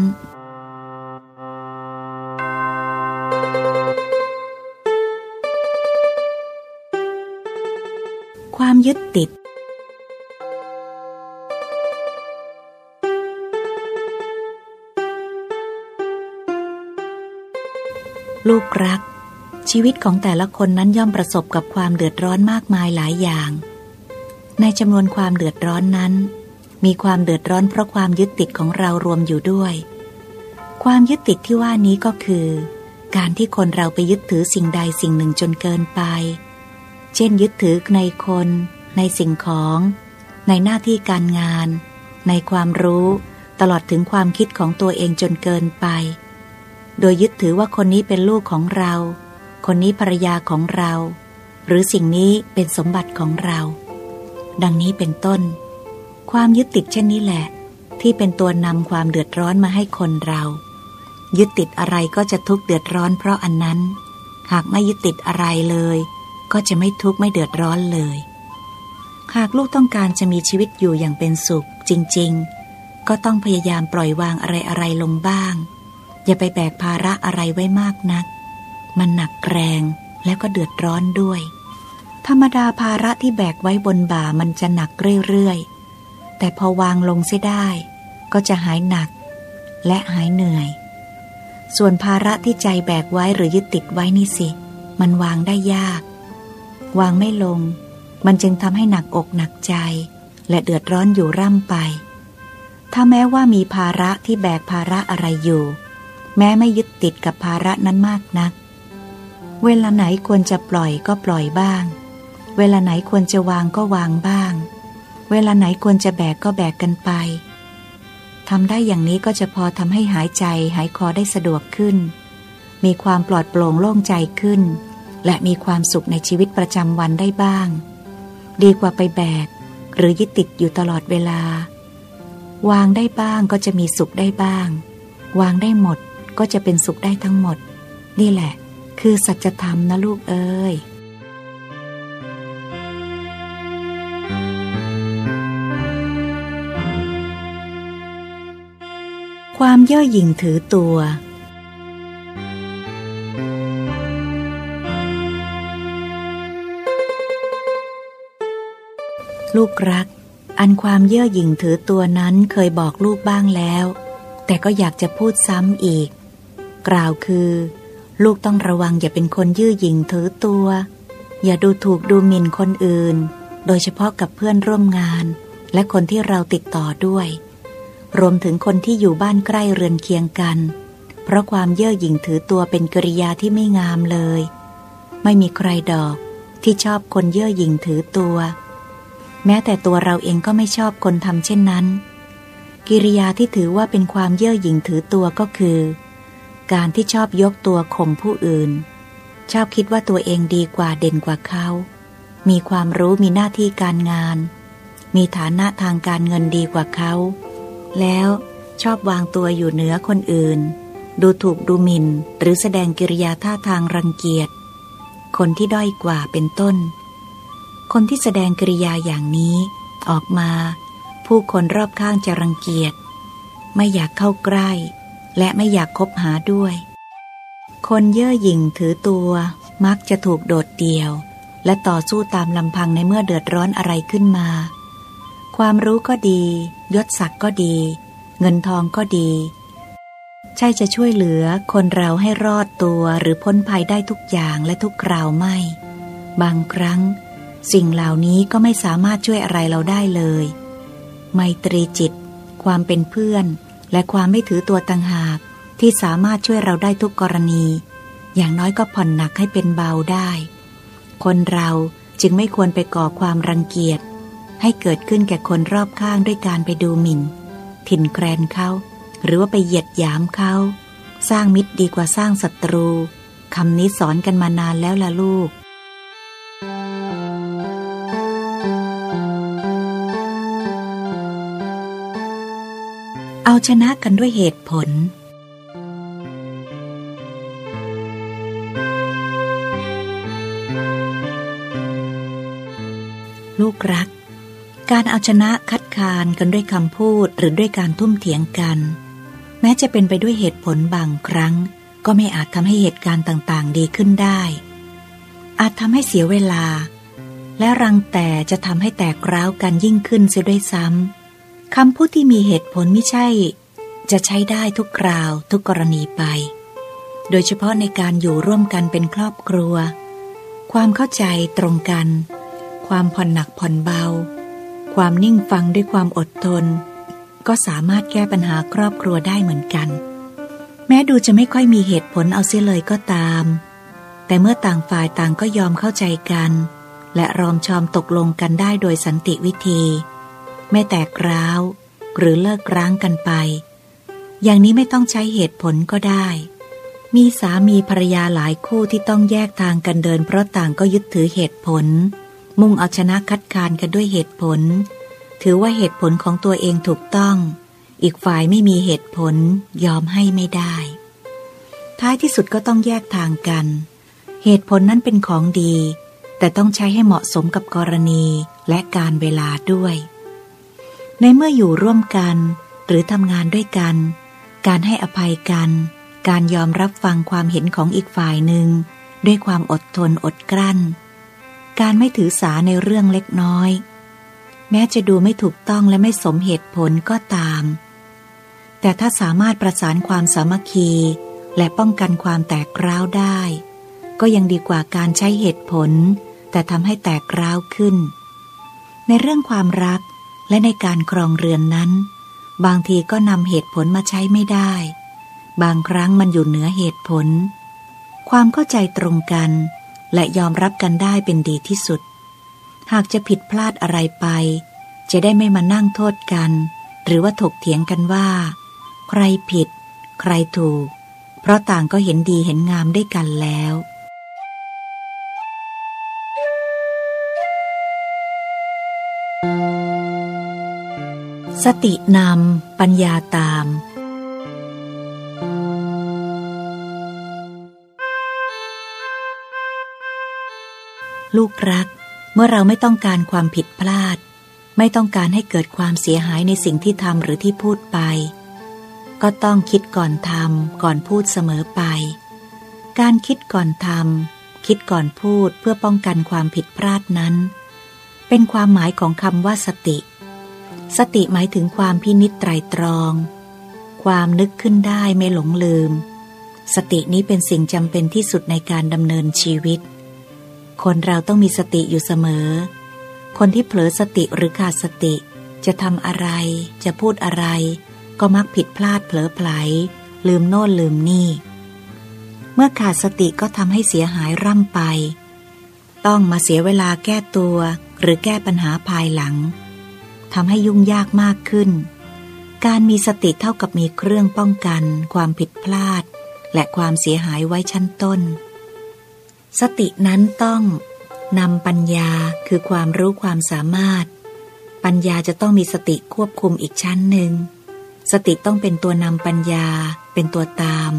ความยึดติดลูกรัก ชีวิตของแต่ละคนนั้นย่อมประสบกับความเดือดร้อนมากมายหลายอย่าง ในจำนวนความเดือดร้อนนั้น มีความเดือดร้อนเพราะความยึดติดของเรารวมอยู่ด้วย ความยึดติดที่ว่านี้ก็คือ การที่คนเราไปยึดถือสิ่งใดสิ่งหนึ่งจนเกินไป เช่น ยึดถือในคน ในสิ่งของ ในหน้าที่การงาน ในความรู้ตลอดถึงความคิดของตัวเองจนเกินไป โดยยึดถือว่าคนนี้เป็นลูกของเรา คนนี้ภรรยาของเรา หรือสิ่งนี้เป็นสมบัติของเรา ดังนี้เป็นต้น ความยึดติดเช่นนี้แหละ ที่เป็นตัวนำความเดือดร้อนมาให้คนเรา ยึดติดอะไรก็จะทุกข์เดือดร้อนเพราะอันนั้น หากไม่ยึดติดอะไรเลย ก็จะไม่ทุกข์ไม่เดือดร้อนเลย หากลูกต้องการจะมีชีวิตอยู่อย่างเป็นสุขจริง ๆ ก็ต้องพยายามปล่อยวางอะไรอะไรลงบ้าง อย่าไปแบกภาระอะไรไว้มากนัก มันหนักแรงแล้วก็เดือดร้อนด้วย ธรรมดาภาระที่แบกไว้บนบ่ามันจะหนักเรื่อยๆ แต่พอวางลงเสียได้ ก็จะหายหนัก และหายเหนื่อย ส่วนภาระที่ใจแบกไว้หรือยึดติดไว้นี่สิ มันวางได้ยาก วางไม่ลง มันจึงทำให้หนักอกหนักใจ และเดือดร้อนอยู่ร่ำไป ถ้าแม้ว่ามีภาระที่แบกภาระอะไรอยู่ แม้ไม่ยึดติดกับภาระนั้นมากนัก เวลาไหนควรจะปล่อยก็ปล่อยบ้าง เวลาไหนควรจะวางก็วางบ้าง เวลาไหนควรจะแบกก็แบกกันไปทำได้อย่างนี้ก็จะพอทำให้หายใจหายคอได้สะดวกขึ้น มีความปลอดโปร่งโล่งใจขึ้น และมีความสุขในชีวิตประจำวันได้บ้าง ดีกว่าไปแบก หรือยึดติดอยู่ตลอดเวลา วางได้บ้างก็จะมีสุขได้บ้าง วางได้หมดก็จะเป็นสุขได้ทั้งหมด นี่แหละ คือสัจธรรมนะลูกเอ้ยความเย่อหยิ่งถือตัว ลูกรัก อันความเย่อหยิ่งถือตัวนั้นเคยบอกลูกบ้างแล้ว แต่ก็อยากจะพูดซ้ำอีก กล่าวคือ ลูกต้องระวังอย่าเป็นคนยื่อหยิ่งถือตัว อย่าดูถูกดูหมิ่นคนอื่น โดยเฉพาะกับเพื่อนร่วมงาน และคนที่เราติดต่อด้วย รวมถึงคนที่อยู่บ้านใกล้เรือนเคียงกัน เพราะความเย่อหยิ่งถือตัวเป็นกริยาที่ไม่งามเลย ไม่มีใครดอกที่ชอบคนเย่อหยิ่งถือตัว แม้แต่ตัวเราเองก็ไม่ชอบคนทำเช่นนั้น กิริยาที่ถือว่าเป็นความเย่อหยิ่งถือตัวก็คือ การที่ชอบยกตัวข่มผู้อื่น ชอบคิดว่าตัวเองดีกว่าเด่นกว่าเขา มีความรู้มีหน้าที่การงาน มีฐานะทางการเงินดีกว่าเขา แล้วชอบวางตัวอยู่เหนือคนอื่น ดูถูกดูหมิน่น หรือแสดงกิริยาท่าทางรังเกียจ คนที่ด้อยกว่าเป็นต้น คนที่แสดงกิริยาอย่างนี้ออกมา ผู้คนรอบข้างจะรังเกียจ ไม่อยากเข้าใกล้ และไม่อยากคบหาด้วย คนเย่อหยิ่งถือตัว มักจะถูกโดดเดี่ยว และต่อสู้ตามลำพังในเมื่อเดือดร้อนอะไรขึ้นมา ความรู้ก็ดี ยศศักดิ์ก็ดี เงินทองก็ดี ใช่จะช่วยเหลือคนเราให้รอดตัวหรือพ้นภัยได้ทุกอย่างและทุกคราวไม่ บางครั้ง สิ่งเหล่านี้ก็ไม่สามารถช่วยอะไรเราได้เลย ไมตรีจิต ความเป็นเพื่อน และความไม่ถือตัวต่างหากที่สามารถช่วยเราได้ทุกกรณี อย่างน้อยก็ผ่อนหนักให้เป็นเบาได้ คนเราจึงไม่ควรไปก่อความรังเกียจ ให้เกิดขึ้นแก่คนรอบข้างด้วยการไปดูหมิ่น ถิ่นแครนเขาหรือว่าไปเหยียดหยามเขาสร้างมิตรดีกว่าสร้างศัตรูคำนี้สอนกันมานานแล้วล่ะลูก นะกันด้วยเหตุผล ลูกรัก การเอาชนะคัดค้านกันด้วยคำพูดหรือด้วยการทุ่มเถียงกัน แม้จะเป็นไปด้วยเหตุผลบางครั้ง ก็ไม่อาจทำให้เหตุการณ์ต่างๆ ดีขึ้นได้ อาจทำให้เสียเวลา และรังแต่จะทำให้แตกร้าวกันยิ่งขึ้นเสียด้วยซ้ำคำพูดที่มีเหตุผลไม่ใช่ จะใช้ได้ทุกคราวทุกกรณีไป โดยเฉพาะในการอยู่ร่วมกันเป็นครอบครัว ความเข้าใจตรงกัน ความผ่อนหนักผ่อนเบา ความนิ่งฟังด้วยความอดทน ก็สามารถแก้ปัญหาครอบครัวได้เหมือนกัน แม้ดูจะไม่ค่อยมีเหตุผลเอาเสียเลยก็ตาม แต่เมื่อต่างฝ่ายต่างก็ยอมเข้าใจกัน และรอมชอมตกลงกันได้โดยสันติวิธี ไม่แตกร้าว หรือเลิกร้างกันไป อย่างนี้ไม่ต้องใช้เหตุผลก็ได้ มีสามีภรรยาหลายคู่ที่ต้องแยกทางกันเดิน เพราะต่างก็ยึดถือเหตุผล มุ่งเอาชนะคัดค้านกันด้วยเหตุผล ถือว่าเหตุผลของตัวเองถูกต้อง อีกฝ่ายไม่มีเหตุผลยอมให้ไม่ได้ ท้ายที่สุดก็ต้องแยกทางกัน เหตุผลนั้นเป็นของดี แต่ต้องใช้ให้เหมาะสมกับกรณีและการเวลาด้วย ในเมื่ออยู่ร่วมกัน หรือทำงานด้วยกัน การให้อภัยกัน การยอมรับฟังความเห็นของอีกฝ่ายหนึ่ง ด้วยความอดทนอดกลั้น การไม่ถือสาในเรื่องเล็กน้อย แม้จะดูไม่ถูกต้องและไม่สมเหตุผลก็ตาม แต่ถ้าสามารถประสานความสามัคคี และป้องกันความแตกร้าวได้ ก็ยังดีกว่าการใช้เหตุผล แต่ทำให้แตกร้าวขึ้น ในเรื่องความรักและในการครองเรือนนั้น บางทีก็นำเหตุผลมาใช้ไม่ได้ บางครั้งมันอยู่เหนือเหตุผล ความเข้าใจตรงกัน และยอมรับกันได้เป็นดีที่สุด หากจะผิดพลาดอะไรไป จะได้ไม่มานั่งโทษกัน หรือว่าถกเถียงกันว่า ใครผิด ใครถูก เพราะต่างก็เห็นดีเห็นงามด้วยกันแล้ว สตินำปัญญาตาม ลูกรัก เมื่อเราไม่ต้องการความผิดพลาด ไม่ต้องการให้เกิดความเสียหายในสิ่งที่ทำหรือที่พูดไป ก็ต้องคิดก่อนทำก่อนพูดเสมอไป การคิดก่อนทำคิดก่อนพูดเพื่อป้องกันความผิดพลาดนั้น เป็นความหมายของคำว่าสติ สติหมายถึงความพินิจไตรตรอง ความนึกขึ้นได้ไม่หลงลืม สตินี้เป็นสิ่งจำเป็นที่สุดในการดำเนินชีวิต คนเราต้องมีสติอยู่เสมอ คนที่เผลอสติหรือขาดสติ จะทำอะไร จะพูดอะไร ก็มักผิดพลาดเผลอไผล ลืมโน่นลืมนี่ เมื่อขาดสติก็ทำให้เสียหายร่ำไป ต้องมาเสียเวลาแก้ตัวหรือแก้ปัญหาภายหลัง ทำให้ยุ่งยากมากขึ้น การมีสติเท่ากับมีเครื่องป้องกัน ความผิดพลาด และความเสียหายไว้ชั้นต้น สตินั้นต้องนำปัญญาคือความรู้ความสามารถ ปัญญาจะต้องมีสติควบคุมอีกชั้นหนึ่ง สติต้องเป็นตัวนำปัญญาเป็นตัวตาม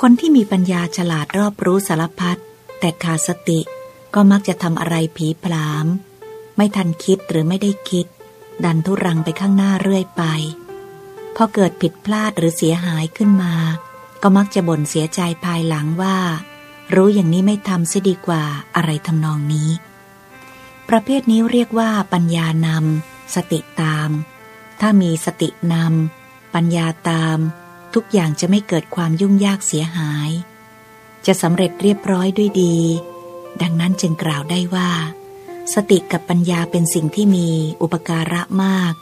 คนที่มีปัญญาฉลาดรอบรู้สารพัดแต่ขาดสติก็มักจะทำอะไรผีพลาม ไม่ทันคิดหรือไม่ได้คิด ดันทุรังไปข้างหน้าเรื่อยไปพอเกิดผิดพลาดหรือเสียหายขึ้นมา ก็มักจะบ่นเสียใจภายหลังว่า รู้อย่างนี้ไม่ทำเสียดีกว่าอะไรทำนองนี้ ประเภทนี้เรียกว่าปัญญานำสติตาม ถ้ามีสตินำปัญญาตาม ทุกอย่างจะไม่เกิดความยุ่งยากเสียหาย จะสำเร็จเรียบร้อยด้วยดี ดังนั้นจึงกล่าวได้ว่า สติกับปัญญาเป็นสิ่งที่มีอุปการะมาก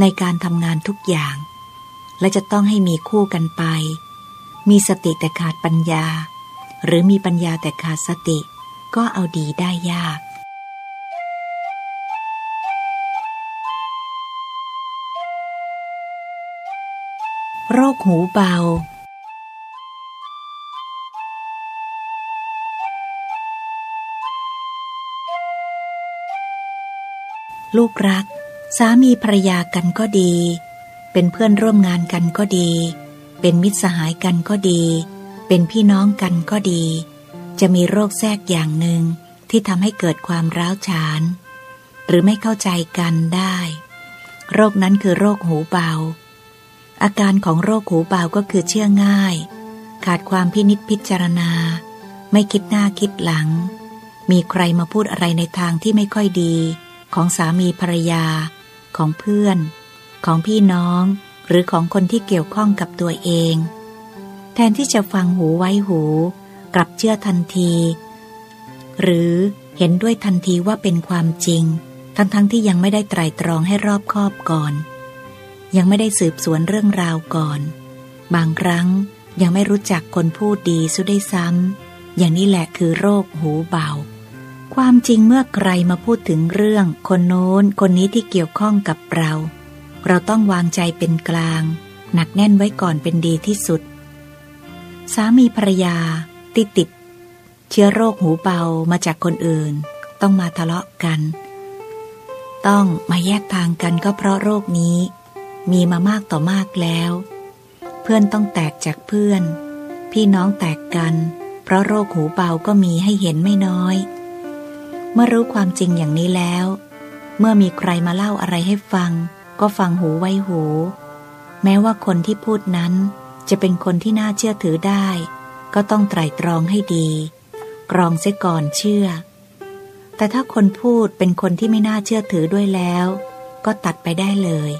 ในการทำงานทุกอย่าง และจะต้องให้มีคู่กันไป มีสติแต่ขาดปัญญา หรือมีปัญญาแต่ขาดสติ ก็เอาดีได้ยากโรคหูเบา ลูกรัก สามีภรรยากันก็ดี เป็นเพื่อนร่วมงานกันก็ดี เป็นมิตรสหายกันก็ดี เป็นพี่น้องกันก็ดี จะมีโรคแทรกอย่างหนึ่งที่ทำให้เกิดความร้าวฉาน หรือไม่เข้าใจกันได้ โรคนั้นคือโรคหูเบา อาการของโรคหูเบาก็คือเชื่อง่าย ขาดความพินิจพิจารณา ไม่คิดหน้าคิดหลัง มีใครมาพูดอะไรในทางที่ไม่ค่อยดี ของสามีภรรยา ของเพื่อน ของพี่น้อง หรือของคนที่เกี่ยวข้องกับตัวเอง แทนที่จะฟังหูไว้หู กลับเชื่อทันที หรือเห็นด้วยทันทีว่าเป็นความจริง ทั้งๆทที่ยังไม่ได้ไตรตรองให้รอบคอบก่อน ยังไม่ได้สืบสวนเรื่องราวก่อน บางครั้งยังไม่รู้จักคนพูดดีสุดได้ซ้ำอย่างนี้แหละคือโรคหูเบา ความจริงเมื่อใครมาพูดถึงเรื่องคนโน้นคนนี้ที่เกี่ยวข้องกับเรา เราต้องวางใจเป็นกลาง หนักแน่นไว้ก่อนเป็นดีที่สุด สามีภรรยาติดติด เชื้อโรคหูเบามาจากคนอื่น ต้องมาทะเลาะกัน ต้องมาแยกทางกันก็เพราะโรคนี้ มีมามากต่อมากแล้ว เพื่อนต้องแตกจากเพื่อน พี่น้องแตกกัน เพราะโรคหูเบาก็มีให้เห็นไม่น้อย เมื่อรู้ความจริงอย่างนี้แล้ว เมื่อมีใครมาเล่าอะไรให้ฟัง ก็ฟังหูไว้หู แม้ว่าคนที่พูดนั้น จะเป็นคนที่น่าเชื่อถือได้ ก็ต้องไตร่ตรองให้ดี กรองเสียก่อนเชื่อ แต่ถ้าคนพูดเป็นคนที่ไม่น่าเชื่อถือด้วยแล้ว ก็ตัดไปได้เลย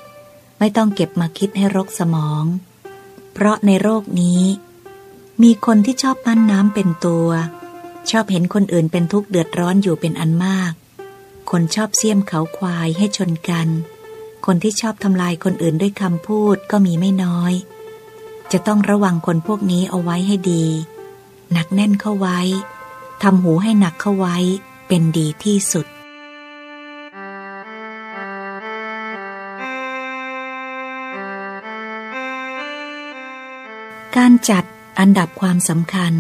ไม่ต้องเก็บมาคิดให้รกสมอง เพราะในโรคนี้ มีคนที่ชอบปั้นน้ำเป็นตัว ชอบเห็นคนอื่นเป็นทุกข์เดือดร้อนอยู่เป็นอันมาก คนชอบเสียมเขาควายให้ชนกัน คนที่ชอบทำลายคนอื่นด้วยคำพูดก็มีไม่น้อย จะต้องระวังคนพวกนี้เอาไว้ให้ดี หนักแน่นเข้าไว้ทำหูให้หนักเข้าไว้เป็นดีที่สุดการจัดอันดับความสำคัญ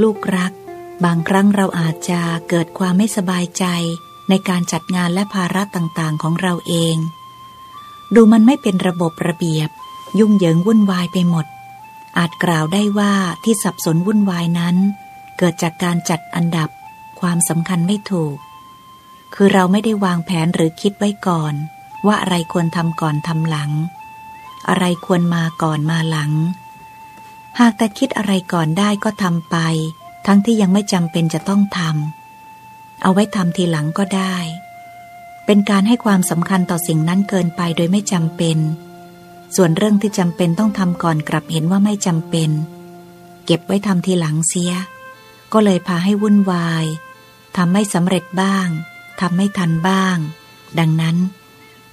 ลูกรัก บางครั้งเราอาจจะเกิดความไม่สบายใจในการจัดงานและภาระต่างๆของเราเอง ดูมันไม่เป็นระบบระเบียบ ยุ่งเหยิงวุ่นวายไปหมด อาจกล่าวได้ว่าที่สับสนวุ่นวายนั้น เกิดจากการจัดอันดับ ความสำคัญไม่ถูก คือเราไม่ได้วางแผนหรือคิดไว้ก่อน ว่าอะไรควรทำก่อนทำหลัง อะไรควรมาก่อนมาหลัง หากแต่คิดอะไรก่อนได้ก็ทำไป ทั้งที่ยังไม่จำเป็นจะต้องทำเอาไว้ทำทีหลังก็ได้ เป็นการให้ความสำคัญต่อสิ่งนั้นเกินไปโดยไม่จำเป็น ส่วนเรื่องที่จำเป็นต้องทำก่อนกลับเห็นว่าไม่จำเป็น เก็บไว้ทำทีหลังเสีย ก็เลยพาให้วุ่นวายทำไม่สำเร็จบ้างทำไม่ทันบ้าง ดังนั้น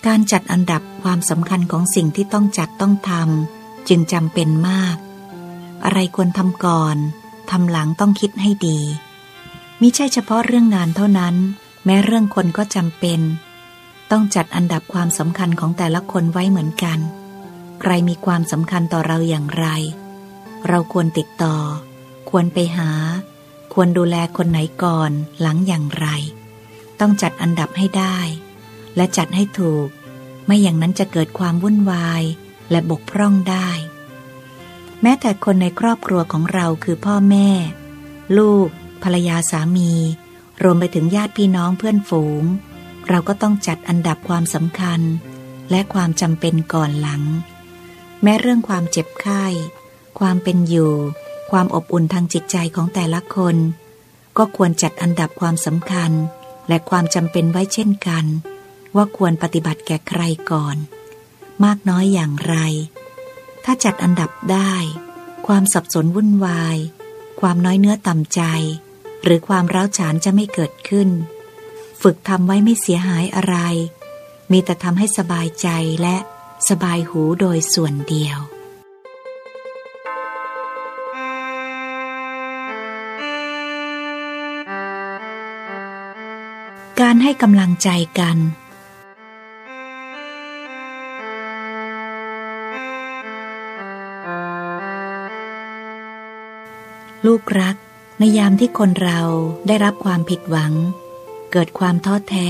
การจัดอันดับความสำคัญของสิ่งที่ต้องจัดต้องทำจึงจำเป็นมาก อะไรควรทำก่อนทำหลังต้องคิดให้ดีมิใช่เฉพาะเรื่องงานเท่านั้น แม้เรื่องคนก็จำเป็น ต้องจัดอันดับความสำคัญของแต่ละคนไว้เหมือนกัน ใครมีความสำคัญต่อเราอย่างไร เราควรติดต่อ ควรไปหา ควรดูแลคนไหนก่อนหลังอย่างไร ต้องจัดอันดับให้ได้ และจัดให้ถูก ไม่อย่างนั้นจะเกิดความวุ่นวายและบกพร่องได้ แม้แต่คนในครอบครัวของเราคือพ่อแม่ ลูก ภรรยาสามี รวมไปถึงญาติพี่น้องเพื่อนฝูง เราก็ต้องจัดอันดับความสำคัญ และความจำเป็นก่อนหลัง แม้เรื่องความเจ็บไข้ ความเป็นอยู่ ความอบอุ่นทางจิตใจของแต่ละคน ก็ควรจัดอันดับความสำคัญ และความจำเป็นไว้เช่นกัน ว่าควรปฏิบัติแก่ใครก่อน มากน้อยอย่างไร ถ้าจัดอันดับได้ ความสับสนวุ่นวาย ความน้อยเนื้อต่ำใจ หรือความร้าวฉานจะไม่เกิดขึ้น ฝึกทำไว้ไม่เสียหายอะไร มีแต่ทำให้สบายใจและสบายหูโดยส่วนเดียวการให้กำลังใจกัน ลูกรัก ในยามที่คนเราได้รับความผิดหวัง เกิดความท้อแท้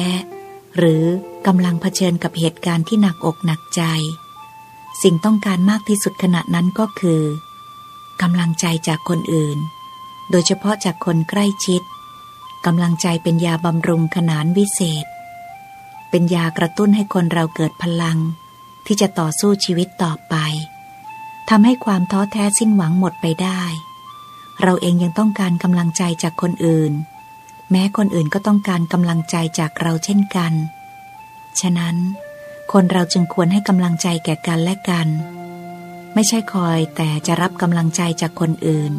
หรือกำลังเผชิญกับเหตุการณ์ที่หนักอกหนักใจ สิ่งต้องการมากที่สุดขณะนั้นก็คือกำลังใจจากคนอื่น โดยเฉพาะจากคนใกล้ชิดกำลังใจเป็นยาบำรุงขนานวิเศษ เป็นยากระตุ้นให้คนเราเกิดพลัง ที่จะต่อสู้ชีวิตต่อไปทำให้ความท้อแท้สิ้นหวังหมดไปได้ เราเองยังต้องการกำลังใจจากคนอื่น แม้คนอื่นก็ต้องการกำลังใจจากเราเช่นกัน ฉะนั้น คนเราจึงควรให้กำลังใจแก่กันและกัน ไม่ใช่คอยแต่จะรับกำลังใจจากคนอื่น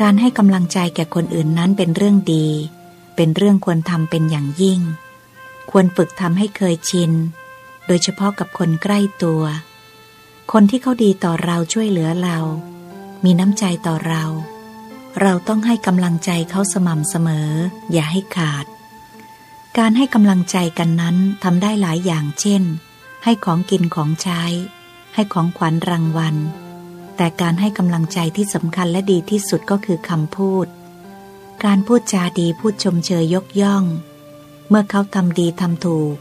การให้กำลังใจแก่คนอื่นนั้นเป็นเรื่องดี เป็นเรื่องควรทำเป็นอย่างยิ่ง ควรฝึกทำให้เคยชิน โดยเฉพาะกับคนใกล้ตัว คนที่เขาดีต่อเราช่วยเหลือเรามีน้ำใจต่อเรา เราต้องให้กำลังใจเขาสม่ำเสมอ อย่าให้ขาด การให้กำลังใจกันนั้นทำได้หลายอย่างเช่น ให้ของกินของใช้ ให้ของขวัญรางวัล แต่การให้กำลังใจที่สำคัญและดีที่สุดก็คือคำพูด การพูดจาดีพูดชมเชยยกย่อง เมื่อเขาทำดีทำถูก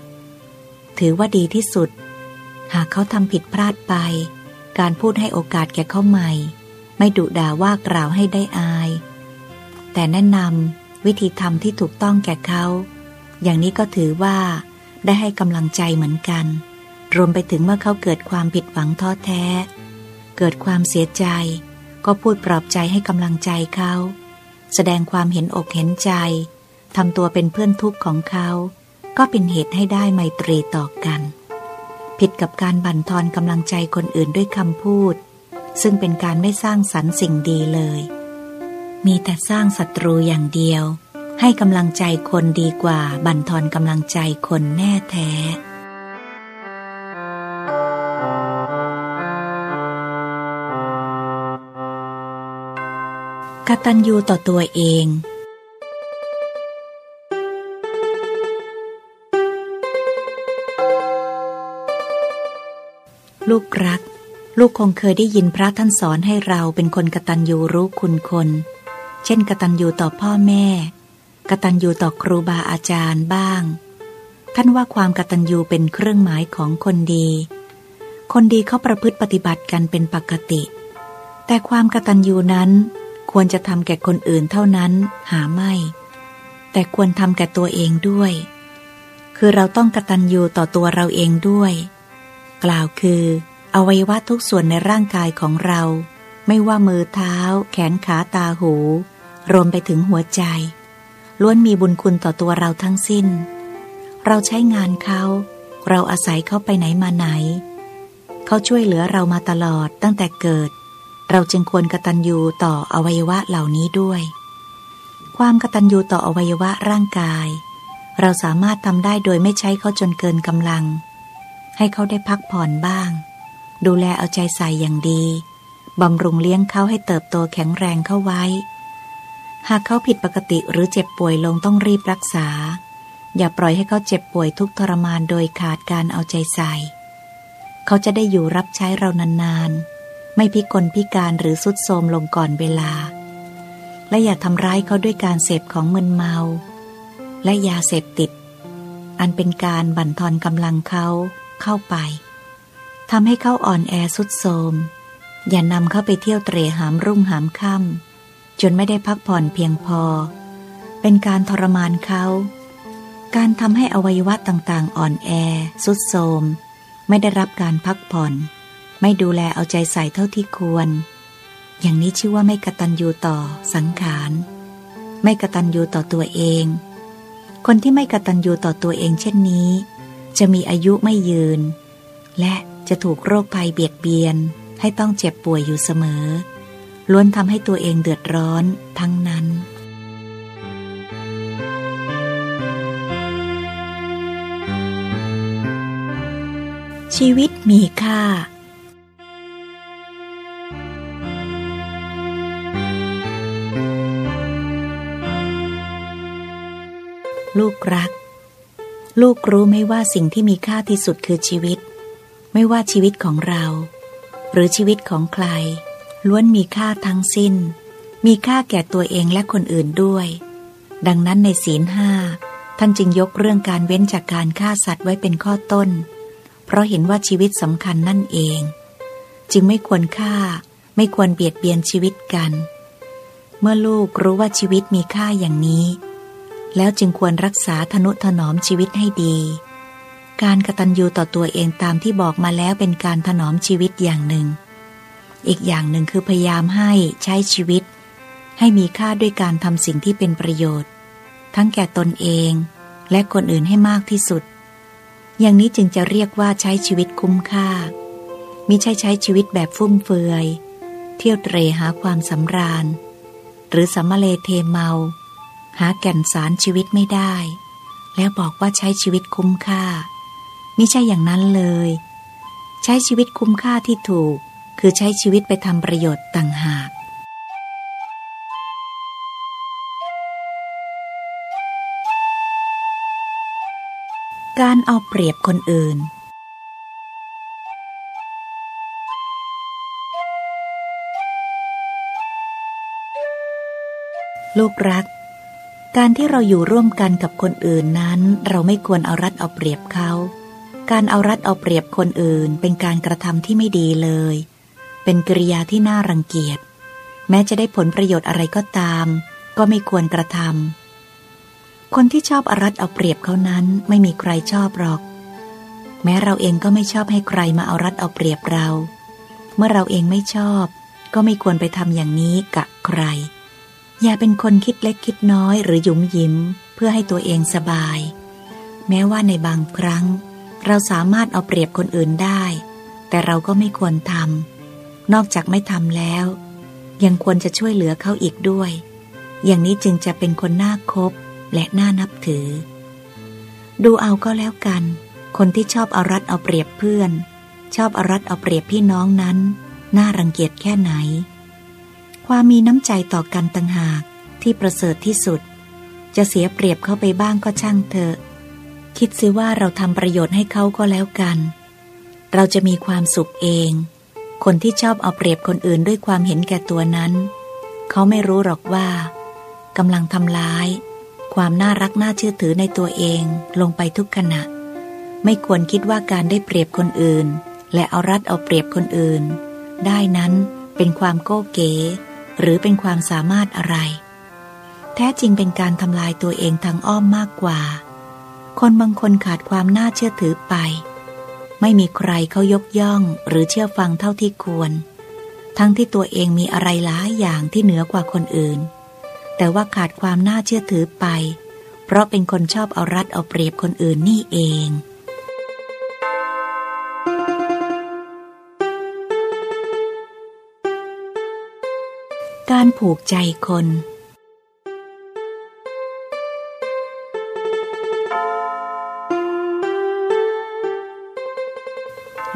ถือว่าดีที่สุด หากเขาทำผิดพลาดไป การพูดให้โอกาสแก่เขาใหม่ ไม่ดุด่าว่ากล่าวให้ได้อาย แต่แนะนำวิธีทำที่ถูกต้องแก่เขา อย่างนี้ก็ถือว่าได้ให้กำลังใจเหมือนกัน รวมไปถึงเมื่อเขาเกิดความผิดหวังท้อแท้ เกิดความเสียใจ ก็พูดปลอบใจให้กำลังใจเขา แสดงความเห็นอกเห็นใจทำตัวเป็นเพื่อนทุกข์ของเขา ก็เป็นเหตุให้ได้ไมตรีต่อกัน ผิดกับการบั่นทอนกำลังใจคนอื่นด้วยคำพูด ซึ่งเป็นการไม่สร้างสรรค์สิ่งดีเลย มีแต่สร้างศัตรูอย่างเดียว ให้กำลังใจคนดีกว่าบั่นทอนกำลังใจคนแน่แท้กตัญญูต่อตัวเอง ลูกรัก ลูกคงเคยได้ยินพระท่านสอนให้เราเป็นคนกตัญญูรู้คุณคน เช่นกตัญญูต่อพ่อแม่ กตัญญูต่อครูบาอาจารย์บ้าง ท่านว่าความกตัญญูเป็นเครื่องหมายของคนดี คนดีเขาประพฤติปฏิบัติกันเป็นปกติ แต่ความกตัญญูนั้นควรจะทำแก่คนอื่นเท่านั้นหาไม่ แต่ควรทำแก่ตัวเองด้วย คือเราต้องกตัญญูต่อตัวเราเองด้วย กล่าวคือ อวัยวะทุกส่วนในร่างกายของเรา ไม่ว่ามือเท้า แขนขาตาหู รวมไปถึงหัวใจ ล้วนมีบุญคุณต่อตัวเราทั้งสิ้น เราใช้งานเขา เราอาศัยเขาไปไหนมาไหน เขาช่วยเหลือเรามาตลอดตั้งแต่เกิด เราจึงควรกตัญญูต่ออวัยวะเหล่านี้ด้วย ความกตัญญูต่ออวัยวะร่างกาย เราสามารถทำได้โดยไม่ใช้เขาจนเกินกำลัง ให้เขาได้พักผ่อนบ้าง ดูแลเอาใจใส่อย่างดี บำรุงเลี้ยงเขาให้เติบโตแข็งแรงเข้าไว้ หากเขาผิดปกติหรือเจ็บป่วยลงต้องรีบรักษา อย่าปล่อยให้เขาเจ็บป่วยทุกทรมานโดยขาดการเอาใจใส่ เขาจะได้อยู่รับใช้เรานานๆ ไม่พิกลพิการหรือสุดโทมลงก่อนเวลา และอย่าทำร้ายเขาด้วยการเสพของมึนเมา และยาเสพติด อันเป็นการบั่นทอนกำลังเขาเข้าไป ทำให้เขาอ่อนแอสุดโทมอย่านำเขาไปเที่ยวเตะหามรุ่งหามค่ำจนไม่ได้พักผ่อนเพียงพอ เป็นการทรมานเขา การทำให้อวัยวะต่างๆ อ่อนแอ สุดโทมไม่ได้รับการพักผ่อน ไม่ดูแลเอาใจใส่เท่าที่ควร อย่างนี้ชื่อว่าไม่กระตันยูต่อสังขาร ไม่กระตันยูต่อตัวเอง คนที่ไม่กระตันยูต่อตัวเองเช่นนี้ จะมีอายุไม่ยืน และ จะถูกโรคภัยเบียดเบียน ให้ต้องเจ็บป่วยอยู่เสมอ ล้วนทำให้ตัวเองเดือดร้อนทั้งนั้น ชีวิตมีค่าลูกรัก ลูกรู้ไหมว่าสิ่งที่มีค่าที่สุดคือชีวิต ไม่ว่าชีวิตของเรา หรือชีวิตของใคร ล้วนมีค่าทั้งสิ้น มีค่าแก่ตัวเองและคนอื่นด้วย ดังนั้นในศีลห้าท่านจึงยกเรื่องการเว้นจากการฆ่าสัตว์ไว้เป็นข้อต้น เพราะเห็นว่าชีวิตสำคัญนั่นเอง จึงไม่ควรฆ่า ไม่ควรเบียดเบียนชีวิตกัน เมื่อลูกรู้ว่าชีวิตมีค่าอย่างนี้ แล้วจึงควรรักษาทนุถนอมชีวิตให้ดี การกระตันยูต่อตัวเองตามที่บอกมาแล้วเป็นการถนอมชีวิตอย่างหนึ่ง อีกอย่างหนึ่งคือพยายามให้ใช้ชีวิต ให้มีค่าด้วยการทำสิ่งที่เป็นประโยชน์ ทั้งแก่ตนเองและคนอื่นให้มากที่สุด อย่างนี้จึงจะเรียกว่าใช้ชีวิตคุ้มค่า มิใช่ใช้ชีวิตแบบฟุ่มเฟือย เที่ยวเตรหาความสำราญ หรือสัมมาเลเทเมา หาแก่นสารชีวิตไม่ได้ แล้วบอกว่าใช้ชีวิตคุ้มค่า มิใช่อย่างนั้นเลย ใช้ชีวิตคุ้มค่าที่ถูก คือใช้ชีวิตไปทำประโยชน์ต่างหาก การเอาเปรียบคนอื่นลูกรัก การที่เราอยู่ร่วมกันกับคนอื่นนั้น เราไม่ควรเอารัดเอาเปรียบเขา การเอารัดเอาเปรียบคนอื่น เป็นการกระทำที่ไม่ดีเลย เป็นกิริยาที่น่ารังเกียจ แม้จะได้ผลประโยชน์อะไรก็ตาม ก็ไม่ควรกระทำคนที่ชอบอารัดเอาเปรียบเขานั้นไม่มีใครชอบหรอก แม้เราเองก็ไม่ชอบให้ใครมาเอารัดเอาเปรียบเรา เมื่อเราเองไม่ชอบ ก็ไม่ควรไปทำอย่างนี้กับใคร อย่าเป็นคนคิดเล็กคิดน้อยหรือหยุมยิ้มเพื่อให้ตัวเองสบาย แม้ว่าในบางครั้ง เราสามารถเอาเปรียบคนอื่นได้ แต่เราก็ไม่ควรทำนอกจากไม่ทำแล้ว ยังควรจะช่วยเหลือเขาอีกด้วย อย่างนี้จึงจะเป็นคนน่าคบและน่านับถือ ดูเอาก็แล้วกัน คนที่ชอบเอารัดเอาเปรียบเพื่อน ชอบเอารัดเอาเปรียบพี่น้องนั้น น่ารังเกียจแค่ไหน ความมีน้ำใจต่อกันต่างหากที่ประเสริฐที่สุด จะเสียเปรียบเข้าไปบ้างก็ช่างเถอะ คิดซิว่าเราทำประโยชน์ให้เขาก็แล้วกัน เราจะมีความสุขเอง คนที่ชอบเอาเปรียบคนอื่นด้วยความเห็นแก่ตัวนั้น เขาไม่รู้หรอกว่ากำลังทำร้าย ความน่ารักน่าเชื่อถือในตัวเองลงไปทุกขณะ ไม่ควรคิดว่าการได้เปรียบคนอื่น และเอารัดเอาเปรียบคนอื่น ได้นั้นเป็นความโก้เก๋หรือเป็นความสามารถอะไร แท้จริงเป็นการทำลายตัวเองทางอ้อมมากกว่า คนบางคนขาดความน่าเชื่อถือไป ไม่มีใครเขายกย่องหรือเชื่อฟังเท่าที่ควร ทั้งที่ตัวเองมีอะไรหลายอย่างที่เหนือกว่าคนอื่น แต่ว่าขาดความน่าเชื่อถือไป เพราะเป็นคนชอบเอารัดเอาเปรียบคนอื่นนี่เองการผูกใจคน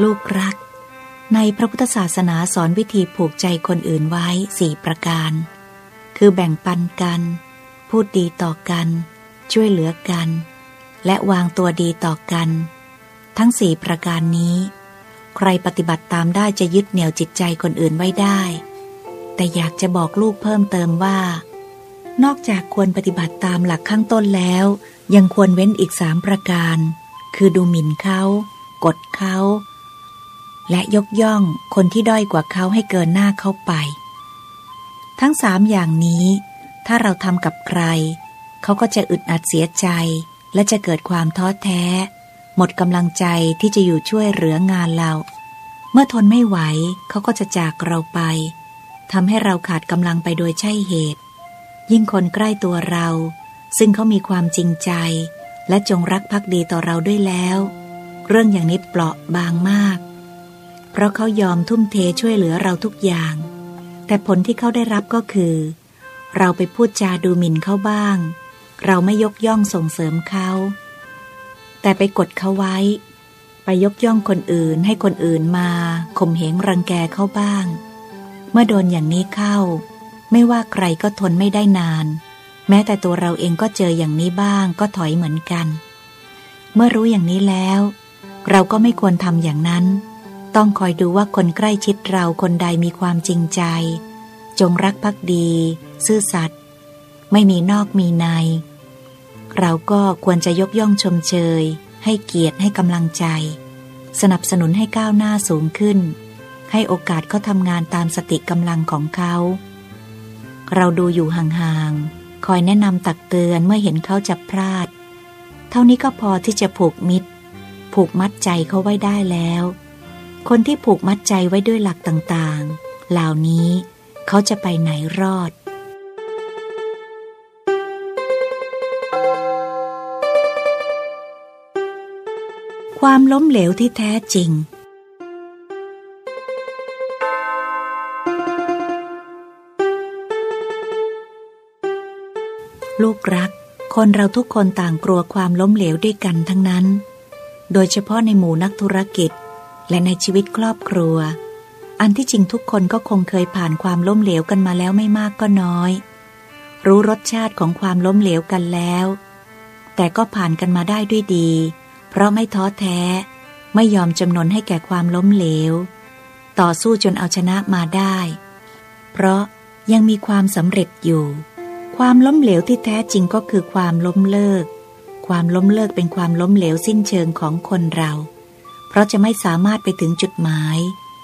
ลูกรัก ในพระพุทธศาสนาสอนวิธีผูกใจคนอื่นไว้สี่ประการ คือแบ่งปันกัน พูดดีต่อกัน ช่วยเหลือกัน และวางตัวดีต่อกัน ทั้งสี่ประการนี้ ใครปฏิบัติตามได้จะยึดเหนี่ยวจิตใจคนอื่นไว้ได้ แต่อยากจะบอกลูกเพิ่มเติมว่า นอกจากควรปฏิบัติตามหลักข้างต้นแล้ว ยังควรเว้นอีกสามประการ คือดูหมิ่นเขากดเขา และยกย่องคนที่ด้อยกว่าเขาให้เกินหน้าเขาไป ทั้งสามอย่างนี้ ถ้าเราทำกับใคร เขาก็จะอึดอัดเสียใจ และจะเกิดความท้อแท้ หมดกำลังใจที่จะอยู่ช่วยเหลืองานเรา เมื่อทนไม่ไหวเขาก็จะจากเราไปทำให้เราขาดกำลังไปโดยใช่เหตุ ยิ่งคนใกล้ตัวเรา ซึ่งเขามีความจริงใจ และจงรักภักดีต่อเราด้วยแล้ว เรื่องอย่างนี้เปราะบางมาก ราะเขายอมทุ่มเทช่วยเหลือเราทุกอย่าง แต่ผลที่เขาได้รับก็คือ เราไปพูดจาดูหมิ่นเขาบ้าง เราไม่ยกย่องส่งเสริมเขา แต่ไปกดเขาไว้ ไปยกย่องคนอื่นให้คนอื่นมาข่มเหงรังแกเขาบ้าง เมื่อโดนอย่างนี้เข้า ไม่ว่าใครก็ทนไม่ได้นาน แม้แต่ตัวเราเองก็เจออย่างนี้บ้างก็ถอยเหมือนกัน เมื่อรู้อย่างนี้แล้ว เราก็ไม่ควรทำอย่างนั้น ต้องคอยดูว่าคนใกล้ชิดเราคนใดมีความจริงใจ จงรักภักดี ซื่อสัตย์ ไม่มีนอกมีใน เราก็ควรจะยกย่องชมเชย ให้เกียรติให้กำลังใจ สนับสนุนให้ก้าวหน้าสูงขึ้น ให้โอกาสเขาทำงานตามสติกำลังของเขา เราดูอยู่ห่างๆ คอยแนะนำตักเตือนเมื่อเห็นเขาจะพลาด เท่านี้ก็พอที่จะผูกมิตร ผูกมัดใจเขาไว้ได้แล้ว คนที่ผูกมัดใจไว้ด้วยหลักต่างๆ เหล่านี้เขาจะไปไหนรอด ความล้มเหลวที่แท้จริง ลูกรัก คนเราทุกคนต่างกลัวความล้มเหลวด้วยกันทั้งนั้น โดยเฉพาะในหมู่นักธุรกิจ และในชีวิตครอบครัว อันที่จริงทุกคนก็คงเคยผ่านความล้มเหลวกันมาแล้วไม่มากก็น้อย รู้รสชาติของความล้มเหลวกันแล้ว แต่ก็ผ่านกันมาได้ด้วยดี เพราะไม่ท้อแท้ ไม่ยอมจำนนให้แก่ความล้มเหลว ต่อสู้จนเอาชนะมาได้ เพราะยังมีความสำเร็จอยู่ ความล้มเหลวที่แท้จริงก็คือความล้มเลิก ความล้มเลิกเป็นความล้มเหลวสิ้นเชิงของคนเรา เพราะจะไม่สามารถไปถึงจุดหมาย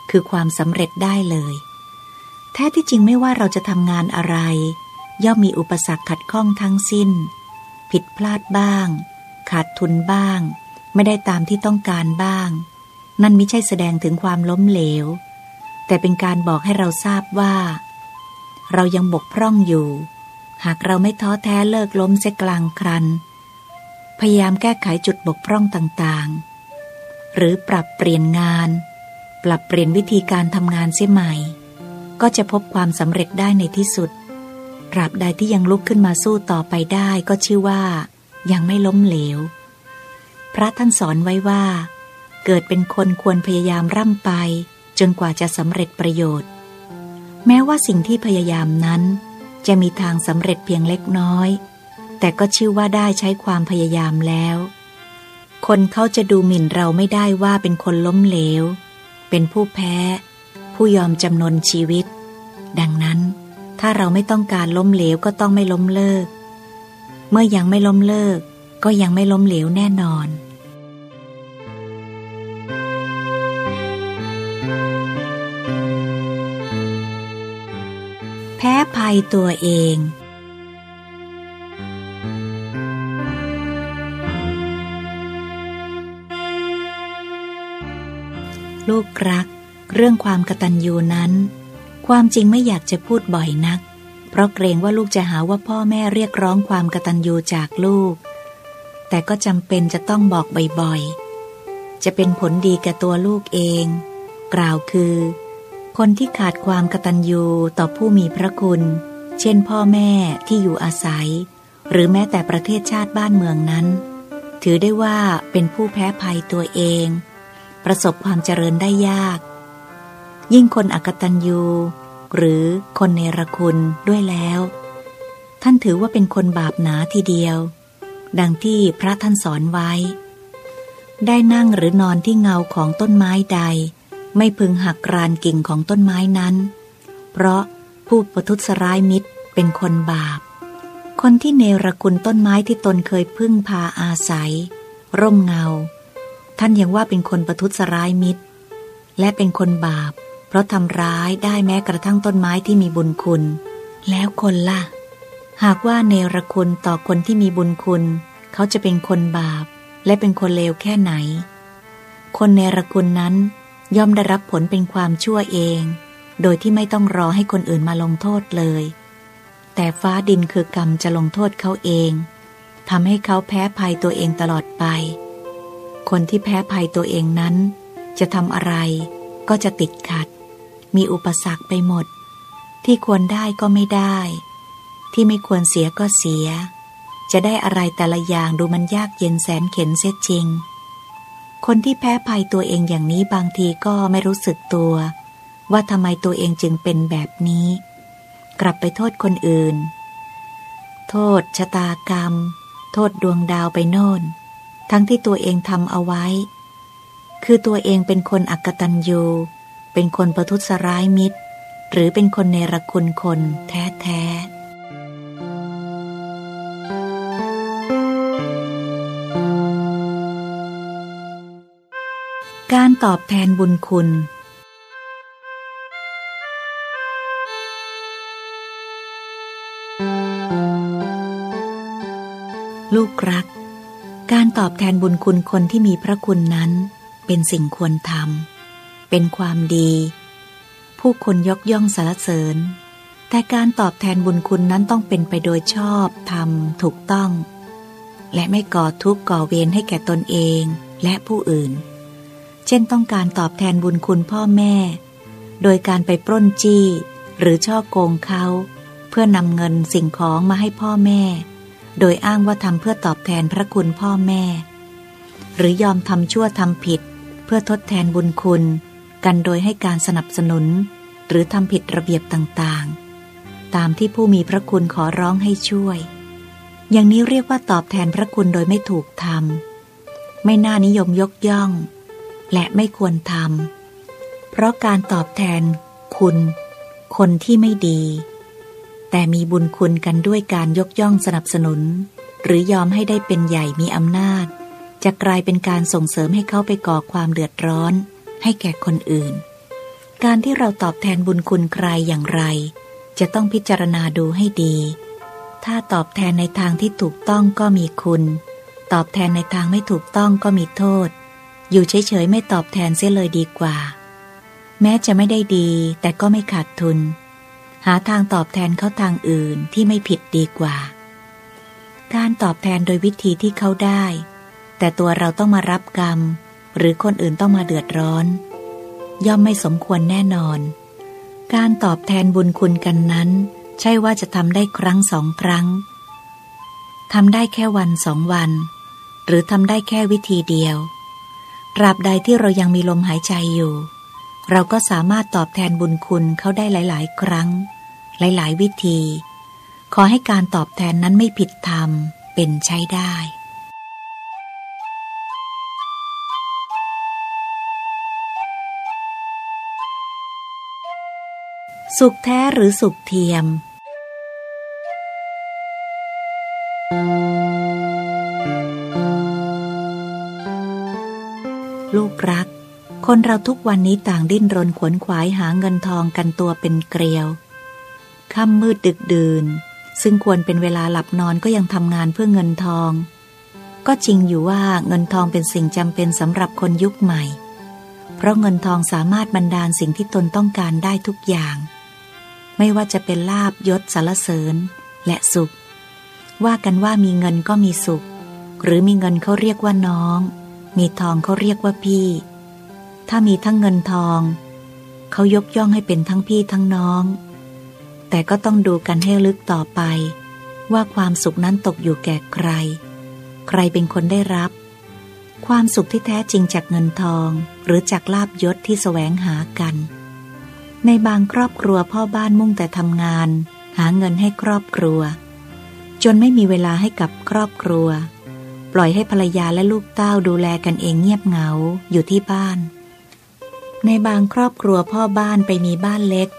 คือความสำเร็จได้เลย แท้ที่จริงไม่ว่าเราจะทำงานอะไร ย่อมมีอุปสรรคขัดข้องทั้งสิ้น ผิดพลาดบ้าง ขาดทุนบ้าง ไม่ได้ตามที่ต้องการบ้าง นั่นไม่ใช่แสดงถึงความล้มเหลว แต่เป็นการบอกให้เราทราบว่า เรายังบกพร่องอยู่ หากเราไม่ท้อแท้เลิกล้มเสียกลางครันพยายามแก้ไขจุดบกพร่องต่างๆ หรือปรับเปลี่ยนงาน ปรับเปลี่ยนวิธีการทำงานเสียใหม่ ก็จะพบความสำเร็จได้ในที่สุดตราบใดที่ยังลุกขึ้นมาสู้ต่อไปได้ก็ชื่อว่า ยังไม่ล้มเหลว พระท่านสอนไว้ว่า เกิดเป็นคนควรพยายามร่ำไป จนกว่าจะสำเร็จประโยชน์ แม้ว่าสิ่งที่พยายามนั้น จะมีทางสำเร็จเพียงเล็กน้อย แต่ก็ชื่อว่าได้ใช้ความพยายามแล้ว คนเขาจะดูหมิ่นเราไม่ได้ว่าเป็นคนล้มเหลว เป็นผู้แพ้ ผู้ยอมจำนนชีวิต ดังนั้น ถ้าเราไม่ต้องการล้มเหลวก็ต้องไม่ล้มเลิก เมื่อยังไม่ล้มเลิก ก็ยังไม่ล้มเหลวแน่นอนแพ้ภัยตัวเอง ลูกรัก เรื่องความกตัญญูนั้น ความจริงไม่อยากจะพูดบ่อยนัก เพราะเกรงว่าลูกจะหาว่าพ่อแม่เรียกร้องความกตัญญูจากลูก แต่ก็จำเป็นจะต้องบอกบ่อยๆ จะเป็นผลดีแก่ตัวลูกเอง กล่าวคือ คนที่ขาดความกตัญญูต่อผู้มีพระคุณ เช่นพ่อแม่ที่อยู่อาศัย หรือแม้แต่ประเทศชาติบ้านเมืองนั้น ถือได้ว่าเป็นผู้แพ้ภัยตัวเอง ประสบความเจริญได้ยาก ยิ่งคนอกตัญญู หรือคนเนรคุณด้วยแล้ว ท่านถือว่าเป็นคนบาปหนาทีเดียว ดังที่พระท่านสอนไว้ ได้นั่งหรือนอนที่เงาของต้นไม้ใด ไม่พึงหักกรานกิ่งของต้นไม้นั้น เพราะผู้ประทุษร้ายมิตรเป็นคนบาป คนที่เนรคุณต้นไม้ที่ตนเคยพึ่งพาอาศัย ร่มเงา ท่านยังว่าเป็นคนประทุษร้ายมิตร และเป็นคนบาป เพราะทำร้ายได้แม้กระทั่งต้นไม้ที่มีบุญคุณ แล้วคนละ่ะ หากว่าเนรคุณต่อคนที่มีบุญคุณ เขาจะเป็นคนบาป และเป็นคนเลวแค่ไหน คนเนรคุณนั้นย่อมได้รับผลเป็นความชั่วเอง โดยที่ไม่ต้องรอให้คนอื่นมาลงโทษเลย แต่ฟ้าดินคือกรรมจะลงโทษเขาเองทำให้เขาแพ้ภัยตัวเองตลอดไป คนที่แพ้ภัยตัวเองนั้น จะทำอะไรก็จะติดขัด มีอุปสรรคไปหมด ที่ควรได้ก็ไม่ได้ ที่ไม่ควรเสียก็เสีย จะได้อะไรแต่ละอย่างดูมันยากเย็นแสนเข็นเสียจริง คนที่แพ้ภัยตัวเองอย่างนี้บางทีก็ไม่รู้สึกตัว ว่าทำไมตัวเองจึงเป็นแบบนี้ กลับไปโทษคนอื่น โทษชะตากรรม โทษดวงดาวไปโน่น ทั้งที่ตัวเองทำเอาไว้ คือตัวเองเป็นคนอักตันยู เป็นคนประทุษร้ายมิตร หรือเป็นคนเนรคุณคนแท้แท้การตอบแทนบุญคุณ ลูกรัก การตอบแทนบุญคุณคนที่มีพระคุณนั้น เป็นสิ่งควรทำเป็นความดี ผู้คนยกย่องสรรเสริญ แต่การตอบแทนบุญคุณนั้นต้องเป็นไปโดยชอบทำถูกต้อง และไม่ก่อทุกข์ก่อเวรให้แก่ตนเองและผู้อื่น เช่นต้องการตอบแทนบุญคุณพ่อแม่ โดยการไปปล้นจี้ หรือช่อโกงเขา เพื่อนำเงินสิ่งของมาให้พ่อแม่ โดยอ้างว่าทำเพื่อตอบแทนพระคุณพ่อแม่ หรือยอมทำชั่วทำผิด เพื่อทดแทนบุญคุณ กันโดยให้การสนับสนุน หรือทำผิดระเบียบต่างๆ ตามที่ผู้มีพระคุณขอร้องให้ช่วย อย่างนี้เรียกว่าตอบแทนพระคุณโดยไม่ถูกทำไม่น่านิยมยกย่อง และไม่ควรทำเพราะการตอบแทนคุณ คนที่ไม่ดี แต่มีบุญคุณกันด้วยการยกย่องสนับสนุน หรือยอมให้ได้เป็นใหญ่มีอำนาจ จะกลายเป็นการส่งเสริมให้เขาไปก่อความเดือดร้อน ให้แก่คนอื่น การที่เราตอบแทนบุญคุณใครอย่างไร จะต้องพิจารณาดูให้ดี ถ้าตอบแทนในทางที่ถูกต้องก็มีคุณ ตอบแทนในทางไม่ถูกต้องก็มีโทษ อยู่เฉยๆไม่ตอบแทนเสียเลยดีกว่า แม้จะไม่ได้ดีแต่ก็ไม่ขาดทุน หาทางตอบแทนเขาทางอื่นที่ไม่ผิดดีกว่า การตอบแทนโดยวิธีที่เขาได้ แต่ตัวเราต้องมารับกรรม หรือคนอื่นต้องมาเดือดร้อน ย่อมไม่สมควรแน่นอน การตอบแทนบุญคุณกันนั้น ใช่ว่าจะทำได้ครั้งสองครั้งทำได้แค่วันสองวัน หรือทำได้แค่วิธีเดียวตราบใดที่เรายังมีลมหายใจอยู่ เราก็สามารถตอบแทนบุญคุณเขาได้หลาย ๆ ครั้ง หลาย ๆ วิธี ขอให้การตอบแทนนั้นไม่ผิดธรรมเป็นใช้ได้ สุขแท้หรือสุขเทียมลูกรัก คนเราทุกวันนี้ต่างดิ้นรนขวนขวายหาเงินทองกันตัวเป็นเกลียว ค่ำมืดดึกดื่น ซึ่งควรเป็นเวลาหลับนอนก็ยังทำงานเพื่อเงินทอง ก็จริงอยู่ว่าเงินทองเป็นสิ่งจำเป็นสำหรับคนยุคใหม่ เพราะเงินทองสามารถบรรดาลสิ่งที่ตนต้องการได้ทุกอย่าง ไม่ว่าจะเป็นลาบยศสารเสริญ และสุข ว่ากันว่ามีเงินก็มีสุข หรือมีเงินเขาเรียกว่าน้อง มีทองเขาเรียกว่าพี่ ถ้ามีทั้งเงินทองเขายกย่องให้เป็นทั้งพี่ทั้งน้อง แต่ก็ต้องดูกันให้ลึกต่อไป ว่าความสุขนั้นตกอยู่แก่ใคร ใครเป็นคนได้รับ ความสุขที่แท้จริงจากเงินทอง หรือจากลาบยศที่แสวงหากัน ในบางครอบครัวพ่อบ้านมุ่งแต่ทำงาน หาเงินให้ครอบครัว จนไม่มีเวลาให้กับครอบครัว ปล่อยให้ภรรยาและลูกเต้าดูแลกันเองเงียบเหงาอยู่ที่บ้านในบางครอบครัวพ่อบ้านไปมีบ้านเล็ก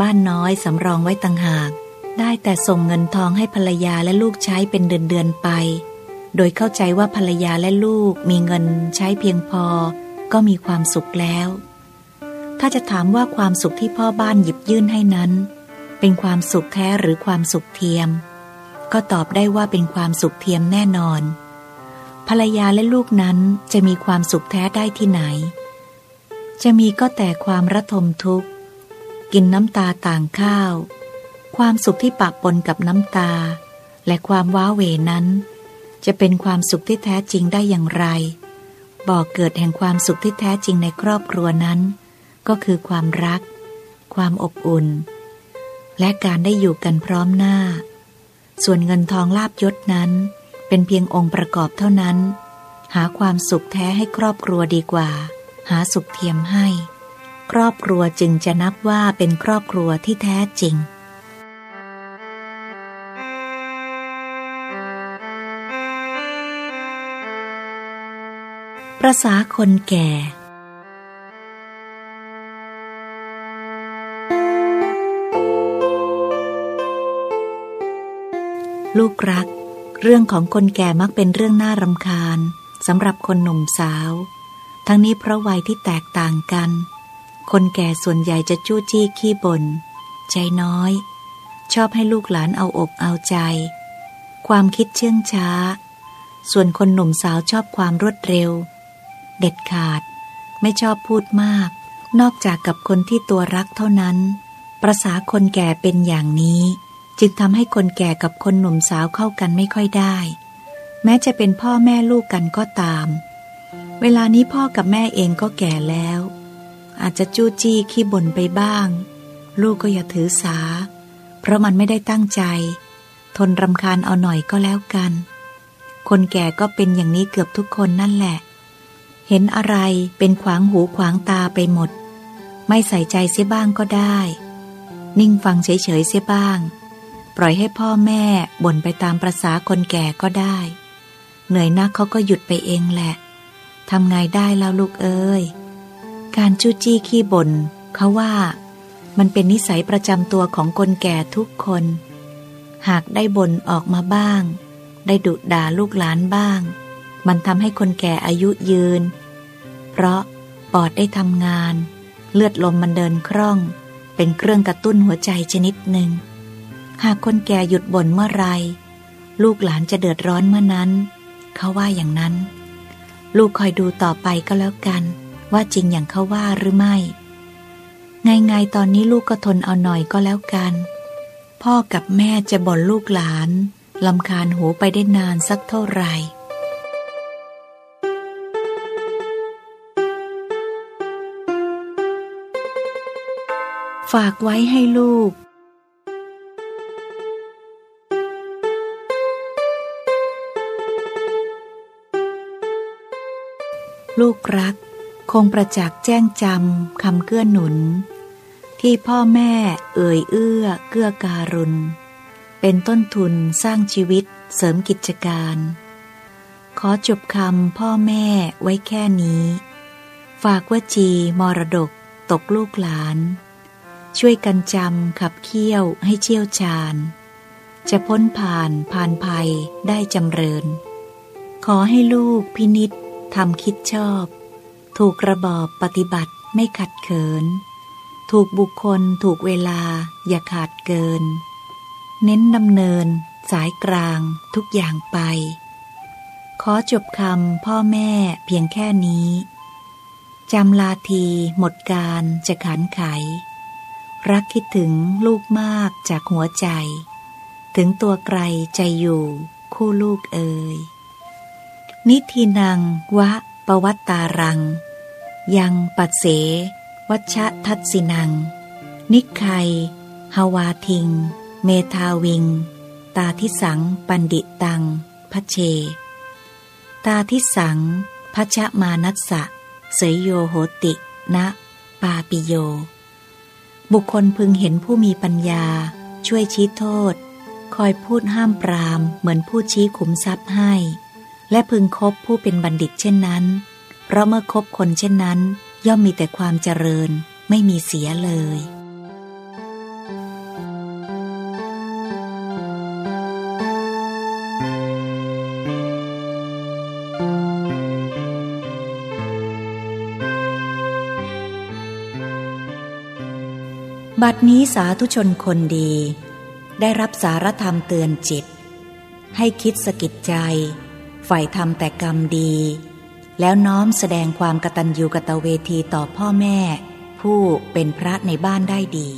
บ้านน้อยสำรองไว้ต่างหาก ได้แต่ส่งเงินทองให้ภรรยาและลูกใช้เป็นเดือนๆไป โดยเข้าใจว่าภรรยาและลูกมีเงินใช้เพียงพอ ก็มีความสุขแล้ว ถ้าจะถามว่าความสุขที่พ่อบ้านหยิบยื่นให้นั้น เป็นความสุขแท้หรือความสุขเทียม ก็ตอบได้ว่าเป็นความสุขเทียมแน่นอน ภรรยาและลูกนั้นจะมีความสุขแท้ได้ที่ไหน จะมีก็แต่ความระทมทุกข์ กินน้ำตาต่างข้าว ความสุขที่ปะปนกับน้ำตา และความว้าเหวนั้น จะเป็นความสุขที่แท้จริงได้อย่างไร บอกเกิดแห่งความสุขที่แท้จริงในครอบครัวนั้น ก็คือความรัก ความอบอุ่น และการได้อยู่กันพร้อมหน้า ส่วนเงินทองลาบยศนั้น เป็นเพียงองค์ประกอบเท่านั้น หาความสุขแท้ให้ครอบครัวดีกว่า หาสุขเทียมให้ ครอบครัวจึงจะนับว่าเป็นครอบครัวที่แท้จริง ประษาคนแก่ลูกรัก เรื่องของคนแก่มักเป็นเรื่องน่ารำคาญสำหรับคนหนุ่มสาว ทั้งนี้เพราะวัยที่แตกต่างกัน คนแก่ส่วนใหญ่จะจู้จี้ขี้บน่นใจน้อย ชอบให้ลูกหลานเอาอกเอาใจ ความคิดเชื่องช้า ส่วนคนหนุ่มสาวชอบความรวดเร็ว เด็ดขาด ไม่ชอบพูดมาก นอกจากกับคนที่ตัวรักเท่านั้น ประษาคนแก่เป็นอย่างนี้ จึงทำให้คนแก่กับคนหนุ่มสาวเข้ากันไม่ค่อยได้ แม้จะเป็นพ่อแม่ลูกกันก็ตาม เวลานี้พ่อกับแม่เองก็แก่แล้ว อาจจะจู้จี้ขี้บ่นไปบ้าง ลูกก็อย่าถือสา เพราะมันไม่ได้ตั้งใจ ทนรำคาญเอาหน่อยก็แล้วกัน คนแก่ก็เป็นอย่างนี้เกือบทุกคนนั่นแหละ เห็นอะไรเป็นขวางหูขวางตาไปหมด ไม่ใส่ใจเสียบ้างก็ได้ นิ่งฟังเฉยๆเสียบ้าง ปล่อยให้พ่อแม่บ่นไปตามประษาคนแก่ก็ได้ เหนื่อยนักเขาก็หยุดไปเองแหละทำไงได้แล้วลูกเอ้ย การจู้จี้ขี้บ่นเขาว่ามันเป็นนิสัยประจำตัวของคนแก่ทุกคน หากได้บ่นออกมาบ้าง ได้ดุด่าลูกหลานบ้าง มันทำให้คนแก่อายุยืน เพราะปอดได้ทำงาน เลือดลมมันเดินคล่อง เป็นเครื่องกระตุ้นหัวใจชนิดหนึ่ง หากคนแก่หยุดบ่นเมื่อไร ลูกหลานจะเดือดร้อนเมื่อนั้น เขาว่าอย่างนั้น ลูกคอยดูต่อไปก็แล้วกัน ว่าจริงอย่างเขาว่าหรือไม่ ไงไงตอนนี้ลูกก็ทนเอาหน่อยก็แล้วกัน พ่อกับแม่จะบ่นลูกหลานลำคาญหูไปได้นานสักเท่าไหร่ฝากไว้ให้ลูก ลูกรัก คงประจักษ์แจ้งจำคำเกื้อหนุน ที่พ่อแม่เอ่ยเอื้อเกื้อการุณ เป็นต้นทุนสร้างชีวิตเสริมกิจการ ขอจบคำพ่อแม่ไว้แค่นี้ ฝากว่าจีมรดกตกลูกหลาน ช่วยกันจำขับเคี่ยวให้เชี่ยวชาญ จะพ้นผ่านผ่านภัยได้จำเริญ ขอให้ลูกพินิษทำคิดชอบ ถูกระบอบปฏิบัติไม่ขัดเขิน ถูกบุคคลถูกเวลาอย่าขาดเกิน เน้นดำเนิน สายกลางทุกอย่างไป ขอจบคำพ่อแม่เพียงแค่นี้จำลาทีหมดการจะขันไข รักคิดถึงลูกมากจากหัวใจ ถึงตัวไกลใจอยู่คู่ลูกเอ่ยนิทีนังวะปวัตตารัง ยังปัดเส วัชทัตสินัง นิคไคฮาวาทิง เมทาวิง ตาทิสังปันดิตังพเช ตาทิสังพพัชมานัสสะ เสยโยโหตินะ ปาปิโย บุคคลพึงเห็นผู้มีปัญญา ช่วยชี้โทษ คอยพูดห้ามปราม เหมือนผู้ชี้ขุมทรัพย์ให้ และพึงคบผู้เป็นบัณฑิตเช่นนั้น เพราะเมื่อคบคนเช่นนั้น ย่อมมีแต่ความเจริญไม่มีเสียเลย บัดนี้สาธุชนคนดี ได้รับสารธรรมเตือนจิต ให้คิดสกิดใจใฝ่ทำแต่กรรมดี แล้วน้อมแสดงความกตัญญูกตเวทีต่อพ่อแม่ ผู้เป็นพระในบ้านได้ดี